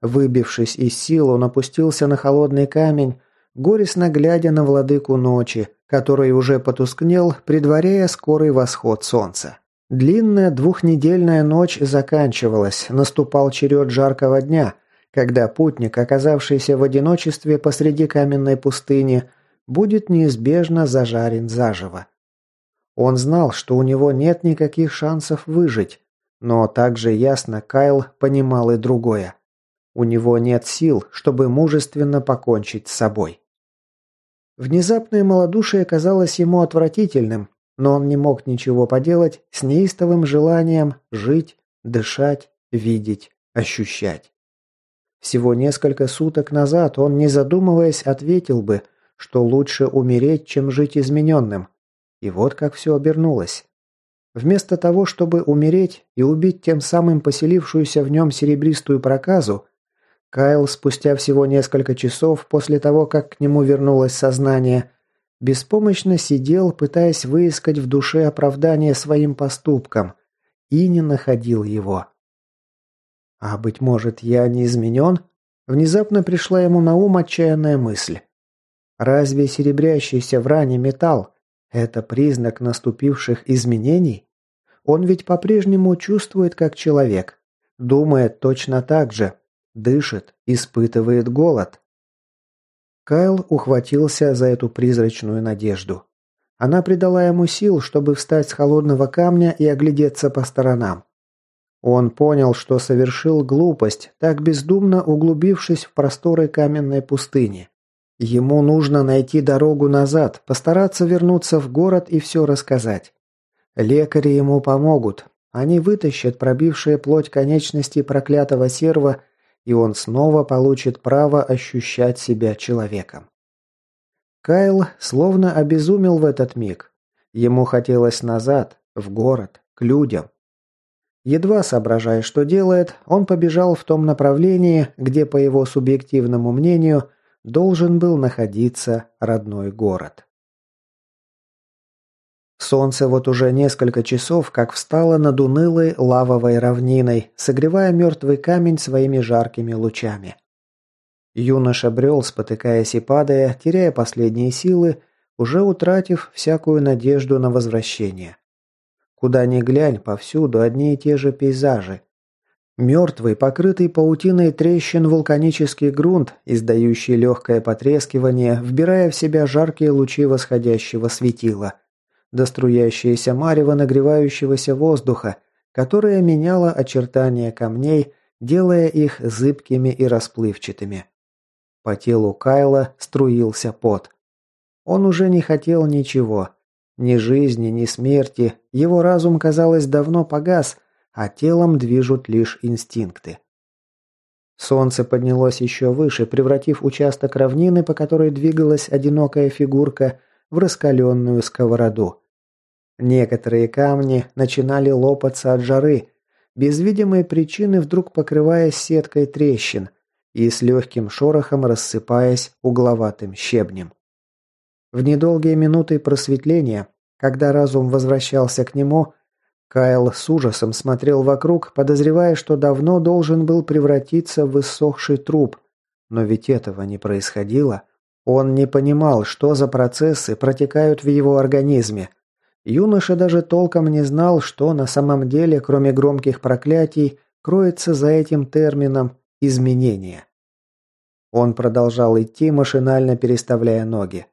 Выбившись из сил, он опустился на холодный камень, горестно глядя на владыку ночи, который уже потускнел, предваряя скорый восход солнца. Длинная двухнедельная ночь заканчивалась, наступал черед жаркого дня, когда путник, оказавшийся в одиночестве посреди каменной пустыни, будет неизбежно зажарен заживо. Он знал, что у него нет никаких шансов выжить, но также ясно Кайл понимал и другое. У него нет сил, чтобы мужественно покончить с собой. Внезапное малодушие казалось ему отвратительным, но он не мог ничего поделать с неистовым желанием жить, дышать, видеть, ощущать. Всего несколько суток назад он, не задумываясь, ответил бы, что лучше умереть, чем жить измененным. И вот как все обернулось. Вместо того, чтобы умереть и убить тем самым поселившуюся в нем серебристую проказу, Кайл спустя всего несколько часов после того, как к нему вернулось сознание, беспомощно сидел, пытаясь выискать в душе оправдание своим поступкам, и не находил его. «А, быть может, я не изменен?» Внезапно пришла ему на ум отчаянная мысль. «Разве серебрящийся в ране металл – это признак наступивших изменений? Он ведь по-прежнему чувствует как человек, думает точно так же, дышит, испытывает голод. Кайл ухватился за эту призрачную надежду. Она придала ему сил, чтобы встать с холодного камня и оглядеться по сторонам. Он понял, что совершил глупость, так бездумно углубившись в просторы каменной пустыни. Ему нужно найти дорогу назад, постараться вернуться в город и все рассказать. Лекари ему помогут. Они вытащат пробившие плоть конечности проклятого серва и он снова получит право ощущать себя человеком. Кайл словно обезумел в этот миг. Ему хотелось назад, в город, к людям. Едва соображая, что делает, он побежал в том направлении, где, по его субъективному мнению, должен был находиться родной город. Солнце вот уже несколько часов как встало над унылой лавовой равниной, согревая мертвый камень своими жаркими лучами. Юноша брел, спотыкаясь и падая, теряя последние силы, уже утратив всякую надежду на возвращение. Куда ни глянь, повсюду одни и те же пейзажи. Мертвый, покрытый паутиной трещин вулканический грунт, издающий легкое потрескивание, вбирая в себя жаркие лучи восходящего светила – до струящейся марева нагревающегося воздуха, которая меняла очертания камней, делая их зыбкими и расплывчатыми. По телу Кайла струился пот. Он уже не хотел ничего. Ни жизни, ни смерти. Его разум, казалось, давно погас, а телом движут лишь инстинкты. Солнце поднялось еще выше, превратив участок равнины, по которой двигалась одинокая фигурка, в раскаленную сковороду. Некоторые камни начинали лопаться от жары, без видимой причины вдруг покрываясь сеткой трещин и с легким шорохом рассыпаясь угловатым щебнем. В недолгие минуты просветления, когда разум возвращался к нему, Кайл с ужасом смотрел вокруг, подозревая, что давно должен был превратиться в иссохший труп, но ведь этого не происходило – он не понимал, что за процессы протекают в его организме. Юноша даже толком не знал, что на самом деле, кроме громких проклятий, кроется за этим термином «изменение». Он продолжал идти, машинально переставляя ноги.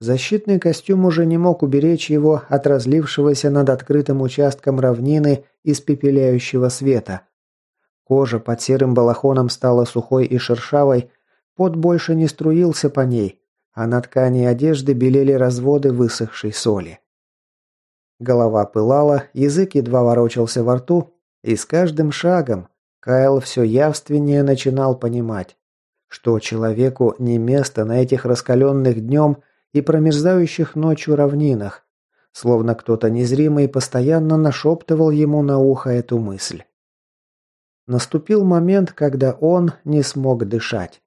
Защитный костюм уже не мог уберечь его от разлившегося над открытым участком равнины испепеляющего света. Кожа под серым балахоном стала сухой и шершавой, Пот больше не струился по ней, а на ткани одежды белели разводы высохшей соли. Голова пылала, язык едва ворочался во рту, и с каждым шагом Кайл все явственнее начинал понимать, что человеку не место на этих раскаленных днем и промерзающих ночью равнинах, словно кто-то незримый постоянно нашептывал ему на ухо эту мысль. Наступил момент, когда он не смог дышать.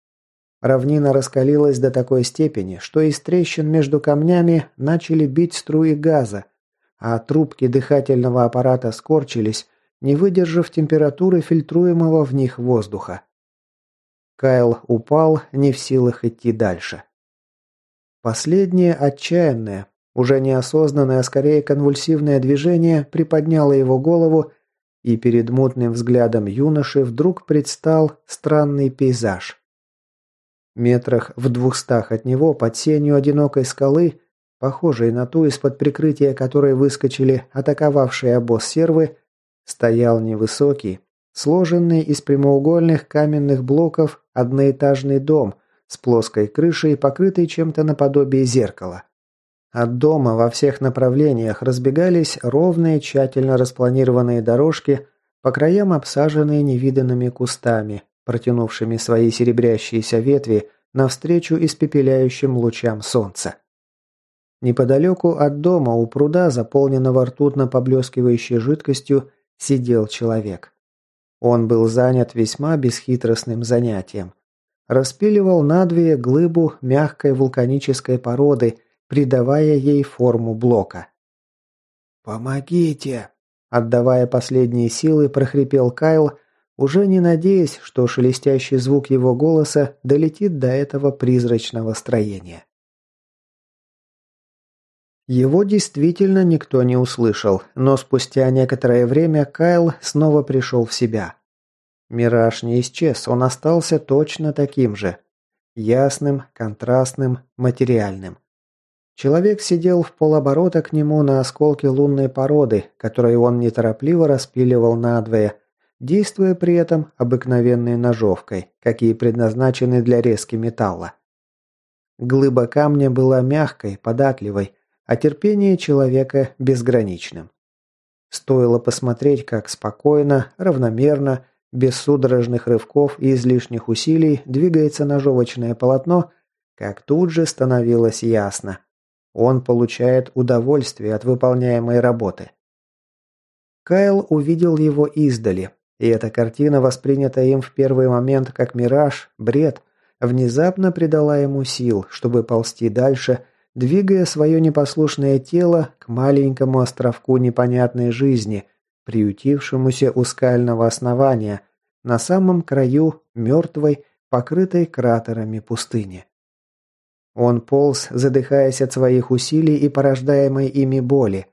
Равнина раскалилась до такой степени, что из трещин между камнями начали бить струи газа, а трубки дыхательного аппарата скорчились, не выдержав температуры фильтруемого в них воздуха. Кайл упал, не в силах идти дальше. Последнее отчаянное, уже неосознанное, а скорее конвульсивное движение приподняло его голову, и перед мутным взглядом юноши вдруг предстал странный пейзаж. Метрах в двухстах от него, под сенью одинокой скалы, похожей на ту, из-под прикрытия которой выскочили атаковавшие обоз сервы, стоял невысокий, сложенный из прямоугольных каменных блоков одноэтажный дом с плоской крышей, покрытый чем-то наподобие зеркала. От дома во всех направлениях разбегались ровные, тщательно распланированные дорожки, по краям обсаженные невиданными кустами, протянувшими свои серебрящиеся ветви навстречу испепеляющим лучам солнца. Неподалеку от дома у пруда, заполненного ртутно-поблескивающей жидкостью, сидел человек. Он был занят весьма бесхитростным занятием. Распиливал надвое глыбу мягкой вулканической породы, придавая ей форму блока. «Помогите!» Отдавая последние силы, прохрипел Кайл, уже не надеясь, что шелестящий звук его голоса долетит до этого призрачного строения. Его действительно никто не услышал, но спустя некоторое время Кайл снова пришел в себя. Мираж не исчез, он остался точно таким же. Ясным, контрастным, материальным. Человек сидел в полоборота к нему на осколке лунной породы, которую он неторопливо распиливал надвое, действуя при этом обыкновенной ножовкой, какие предназначены для резки металла. Глыба камня была мягкой, податливой, а терпение человека безграничным. Стоило посмотреть, как спокойно, равномерно, без судорожных рывков и излишних усилий двигается ножовочное полотно, как тут же становилось ясно. Он получает удовольствие от выполняемой работы. Кайл увидел его издали, и эта картина, воспринятая им в первый момент как мираж, бред, внезапно придала ему сил, чтобы ползти дальше, двигая свое непослушное тело к маленькому островку непонятной жизни, приютившемуся у скального основания, на самом краю мертвой, покрытой кратерами пустыни. Он полз, задыхаясь от своих усилий и порождаемой ими боли.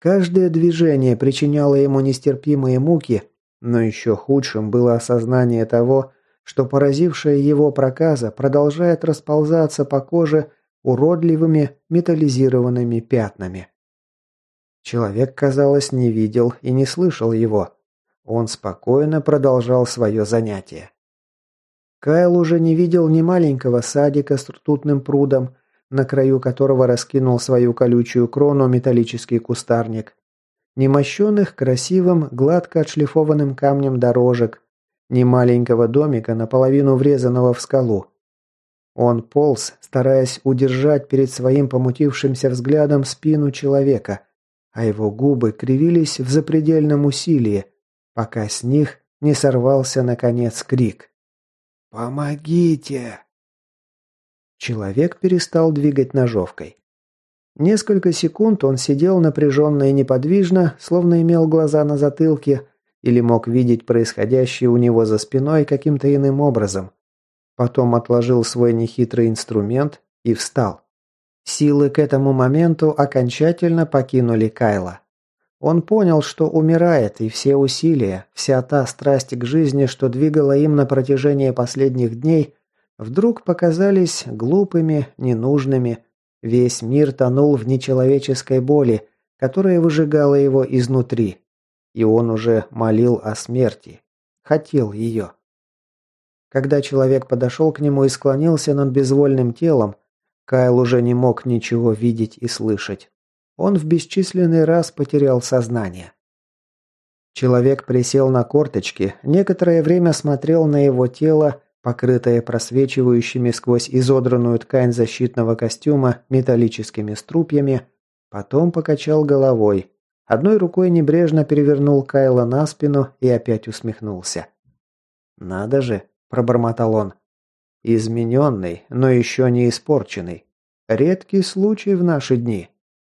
Каждое движение причиняло ему нестерпимые муки, но еще худшим было осознание того, что поразившая его проказа продолжает расползаться по коже уродливыми металлизированными пятнами. Человек, казалось, не видел и не слышал его. Он спокойно продолжал свое занятие. Кайл уже не видел ни маленького садика с ртутным прудом, на краю которого раскинул свою колючую крону металлический кустарник, немощенных красивым, гладко отшлифованным камнем дорожек, ни маленького домика, наполовину врезанного в скалу. Он полз, стараясь удержать перед своим помутившимся взглядом спину человека, а его губы кривились в запредельном усилии, пока с них не сорвался, наконец, крик. «Помогите!» Человек перестал двигать ножовкой. Несколько секунд он сидел напряженно и неподвижно, словно имел глаза на затылке или мог видеть происходящее у него за спиной каким-то иным образом. Потом отложил свой нехитрый инструмент и встал. Силы к этому моменту окончательно покинули Кайла. Он понял, что умирает, и все усилия, вся та страсть к жизни, что двигала им на протяжении последних дней, вдруг показались глупыми, ненужными, Весь мир тонул в нечеловеческой боли, которая выжигала его изнутри. И он уже молил о смерти. Хотел ее. Когда человек подошел к нему и склонился над безвольным телом, Кайл уже не мог ничего видеть и слышать. Он в бесчисленный раз потерял сознание. Человек присел на корточки, некоторое время смотрел на его тело, покрытые просвечивающими сквозь изодранную ткань защитного костюма металлическими струпьями, потом покачал головой, одной рукой небрежно перевернул Кайла на спину и опять усмехнулся. «Надо же!» – пробормотал он. «Измененный, но еще не испорченный. Редкий случай в наши дни».